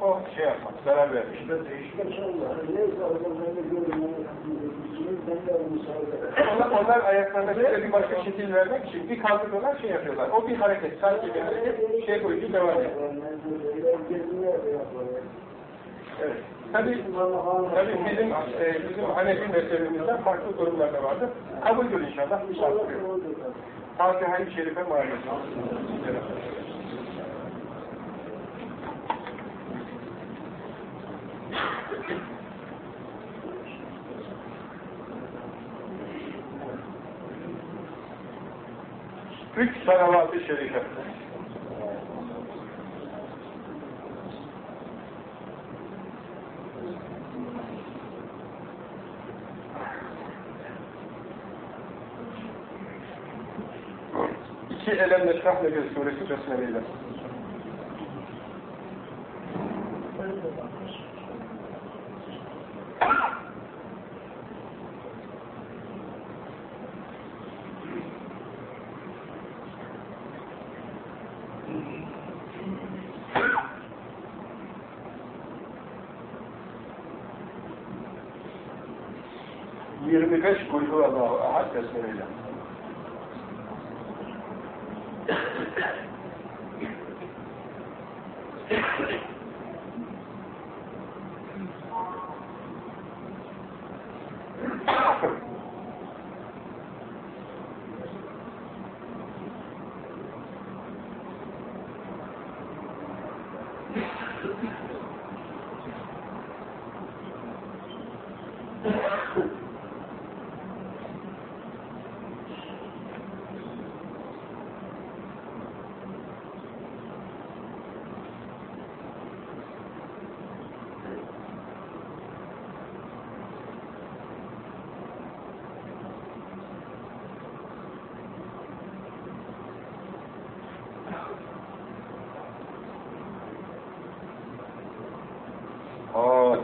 O şey yapmaz, zarar verir. Onlar, onlar ayaklarına şöyle bir başka şekil vermek için bir kaldırıyorlar, şey yapıyorlar. O bir hareket, sanki bir şey boyunca devam ediyor. Evet. Tabii, tabii bizim, e, bizim Hanefi mezhebimizde farklı durumlar da vardır. Kabuldür inşallah. Fatiha-i Şerife maalesef. Üç salavat-ı şerife. İki Elem Neşrah Nebel Suresi Besmele'yle. Yirmi beş kuyruğu Allahu Ahad Besmele'yle.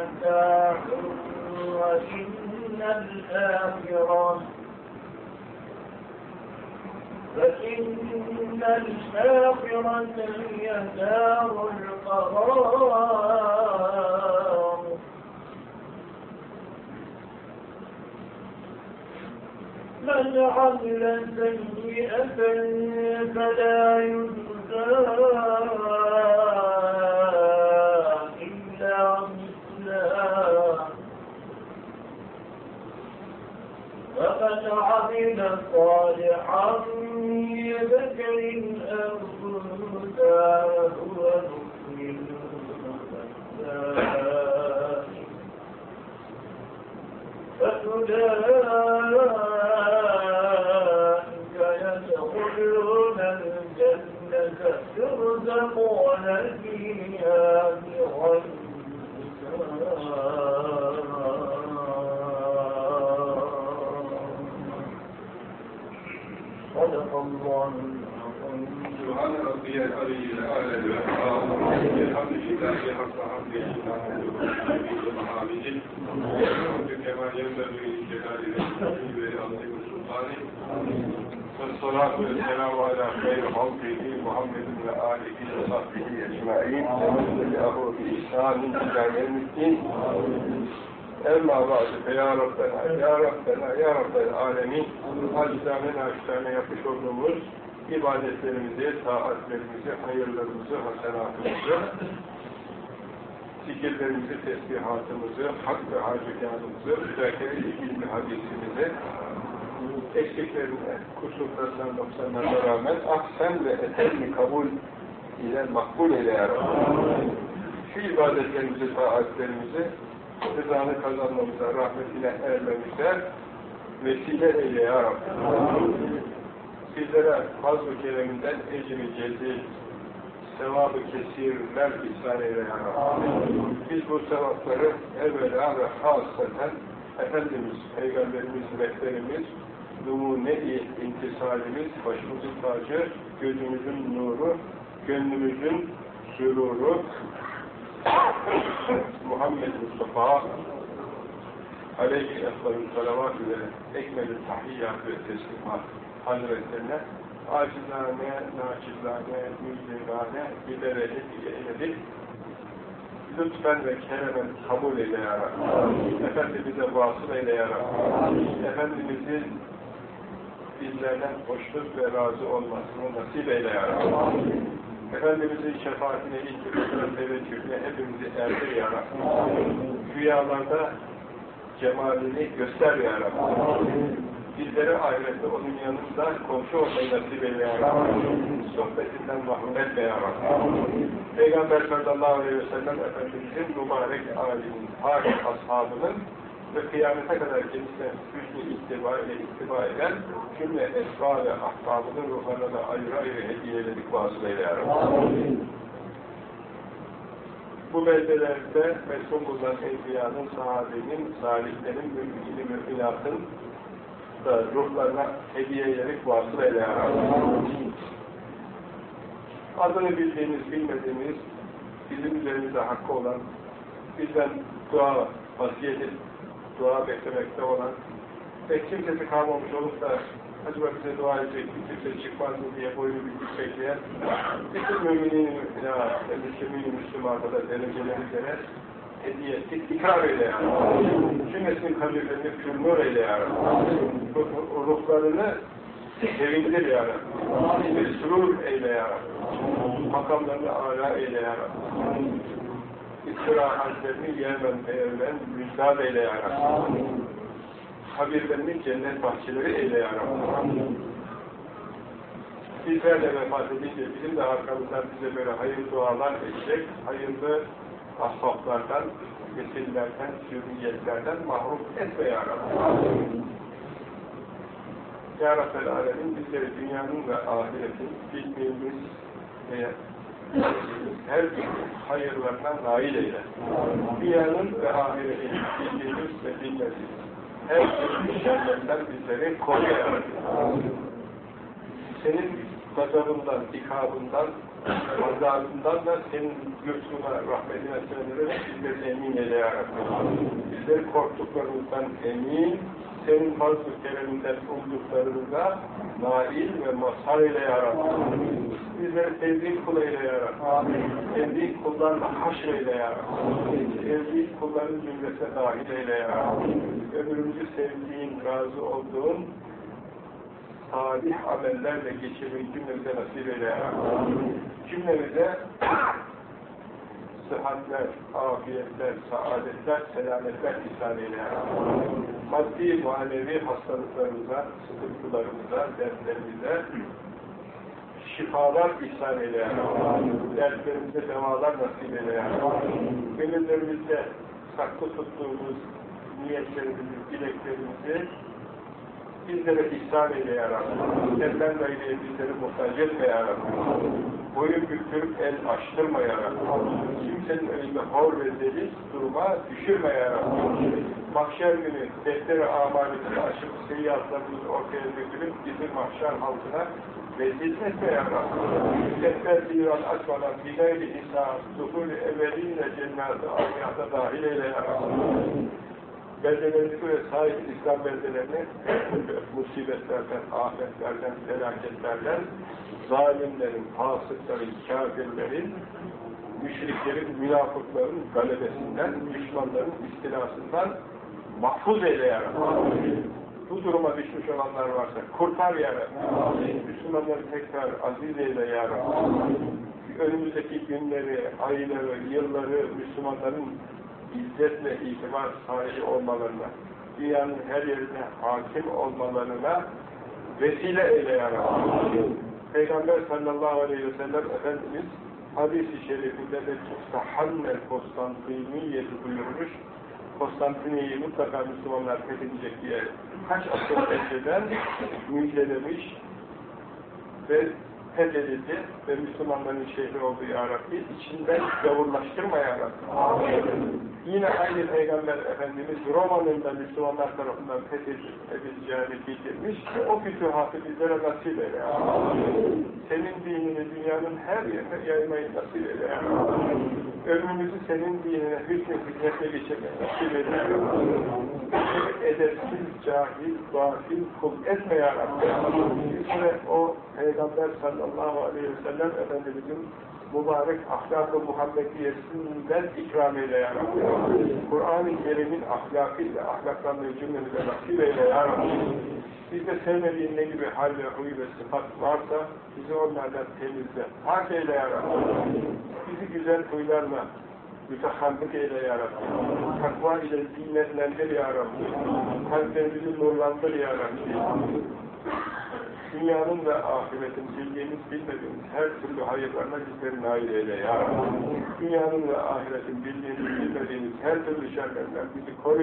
متاع وإن الآخرة فإن الآخرة هي دار القرار. من عمل سيئة فلا يجزى. وعمل صالحا يذكر أنثى فأولئك يدخلون الجنة يرزقون فيها بغير حساب سبحان ربي العلي الأعلى الحمد لله حق حمده ومحامده الحمد كما ينبغي لجلال وجهه ولعظيم سلطانه Salatu ve selamu ala hayr halkihi Muhammedin ve alihi ve sahbihi ecma'in ve lehu bi ihsanin ila yevmiddin Emma ba'du fe ya Rabbena, ya Rabbena, ya Rabbel alemin acizane naçizane yapmış olduğumuz ibadetlerimizi, taatlerimizi, hayırlarımızı, hasenatımızı zikirlerimizi, tesbihatımızı, hak ve harcıkanımızı, müzakere ilgili hadisimizi, eksiklerine, kusurlarından, noksanlarına rağmen ahsen ve etenli kabul ile makbul eyle ya Rabbi. Şu ibadetlerimizi, taatlerimizi rızanı kazanmamıza, rahmetine ermemize vesile eyle ya Rabbi. Bizlere fazl-ı kereminden ecri cezil, sevabı kesirler ihsan eyle ya Rabbi. Biz bu sevapları evvela ve hasreten Efendimiz, Peygamberimiz, rehberimiz, numune-i intisalimiz, başımızın tacı, gözümüzün nuru, gönlümüzün süruru, Muhammed Mustafa aleyhi efsalü salavat ile ekmeli tahiyyat ve teslimat hazretlerine acizane, naçizane, müjdegane, bilerek, eyledik. Lütfen ve keremen kabul eyle ya Rabbi. Efendimiz'e vasıl eyle ya Rabbi. Efendimiz'in bizlerden hoşnut ve razı olmasını nasip eyle ya Rabbi. Efendimiz'in şefaatine, iltifatına, teveccühüne hepimizi erdir ya Rabbi. Rüyalarda cemalini göster ya Rabbi. Bizlere ahirette onun yanında komşu olmayı nasip eyle ya Rabbi. Sohbetinden mahrum etme ya Rabbi. Peygamber sallallahu aleyhi ve sellem Efendimiz'in mübarek âlinin, hâk ashabının ve kıyamete kadar kendisine hüsnü ittiba ile ittiba eden cümle esra ve ahbabının ruhlarına da ayrı ayrı hediyeledik vasılayla ya Rabbi. Bu beldelerde mesul bulunan enbiyanın, sahabenin, salihlerin, mümkini müminatın da ruhlarına hediyelerik vasılayla ya Rabbi. Adını bildiğiniz, bilmediğiniz, bizim üzerimizde hakkı olan, bizden dua, vasiyet dua beklemekte olan ve kimsesi kalmamış olup da acaba bize dua edecek kimse çıkmaz mı diye boynu bükük bekleyen bütün müminin müminat ve müslümini müslümanada da dereceleri üzere hediye ettik, ikram eyle ya Cümlesinin kabirlerini eyle ya Ruhlarını sevindir ya Rabbi. Ve sürur eyle ya Rabbi. Makamlarını âlâ eyle ya Rabbi. İstirahatlerini yemen beğenen müjdat eyle ya Rabbi. Kabirlerini cennet bahçeleri eyle ya Rabbi. Bizler de vefat edince bizim de arkamızdan bize böyle hayır dualar edecek, hayırlı ashablardan, nesillerden, zürriyetlerden mahrum etme ya Rabbi. Ya Rabbel Alemin bizleri dünyanın ve ahiretin bildiğimiz ve her hayırlarına nail eyle. Dünyanın ve ahiretin bildiğimiz ve bilmediğimiz her türlü şerlerden bizleri koru. Senin gazabından, ikabından, azabından da senin lütfuna, rahmetine sığınırız, bizleri emin eyle ya Rabbi. Bizleri korktuklarımızdan emin, senin fazl-ı kereminden umduklarımıza nail ve mazhar eyle ya Rabbi. Bizleri sevdiğin kul eyle ya Rabbi. Sevdiğin kullarla haşr eyle ya Rabbi. Sevdiğin kulların cümlesine dahil eyle ya Rabbi. Ömrümüzü sevdiğin, razı olduğun salih amellerle geçirmeyi cümlemize nasip eyle ya Rabbi. Cümlemize sıhhatler, afiyetler, saadetler, selametler ihsan eyle. Maddi, manevi hastalıklarımıza, sıkıntılarımıza, dertlerimize şifalar ihsan eyle. Dertlerimize devalar nasip eyle. Gönüllerimizde saklı tuttuğumuz niyetlerimizi, dileklerimizi bizlere ihsan eyle ya Rabbi. Senden gayrıya bizleri muhtaç etme ya Rabbi. Boyun büktürüp el açtırma ya Rabbi. Kimsenin önünde hor ve zelil duruma düşürme ya Rabbi. Mahşer günü defteri amalimizi açıp seyyatlarımızı ortaya dökülüp bizi mahşer halkına rezil etme ya Rabbi. Defter divan açmadan bir gayri insan, zuhul evveliyle cennet-i ahiyata dahil eyle ya Rabbi. Beldelerimizi ve sahip İslam beldelerini *laughs* musibetlerden, afetlerden, felaketlerden, zalimlerin, fasıkların, kafirlerin, müşriklerin, münafıkların galebesinden, düşmanların istilasından mahfuz eyle. Bu duruma düşmüş olanlar varsa kurtar ya Rabbi. Müslümanları tekrar aziz eyle ya Rabbi. Önümüzdeki günleri, ayları, yılları Müslümanların izzet ve itibar sahibi olmalarına, dünyanın her yerine hakim olmalarına vesile eyle ya Rabbi. Peygamber sallallahu aleyhi ve sellem Efendimiz hadis-i şerifinde de Tustahannel Konstantiniyye'si buyurmuş. Konstantiniye'yi mutlaka Müslümanlar fethedecek diye kaç asır önceden müjdelemiş ve fethedildi ve Müslümanların şehri oldu ya Rabbi. İçinden gavurlaştırma ya Rabbi. Yine aynı Peygamber Efendimiz Roma'nın da Müslümanlar tarafından fethedileceğini bildirmiş ve o fütühatı bizlere nasip eyle Rabbi. Senin dinini dünyanın her yerine yaymayı nasip eyle. Ömrümüzü senin dinine hüsnü hizmetle geçirmeyi nasip eyle edepsiz, cahil, gafil, kul etme ya Rabbi. Ve o Peygamber sallallahu aleyhi ve sellem Efendimizin mübarek ahlak-ı Muhammediyesinden ikram eyle ya Rabbi. Kur'an-ı Kerim'in ahlakıyla, ahlaklandığı cümlemize nasip eyle ya. Bizde sevmediğin ne gibi hal ve huy ve sıfat varsa bizi onlardan temizle. Hak eyle ya Rabbi. Bizi güzel huylarla mütehallik eyle ya Rabbi. Takva ile zinetlendir ya Rabbi. Kalplerimizi nurlandır ya Rabbi. Dünyanın ve ahiretin bildiğimiz bilmediğimiz her türlü hayırlarına bizleri nail eyle ya Rabbi. Dünyanın ve ahiretin bildiğimiz bilmediğimiz her türlü şerlerden bizi koru.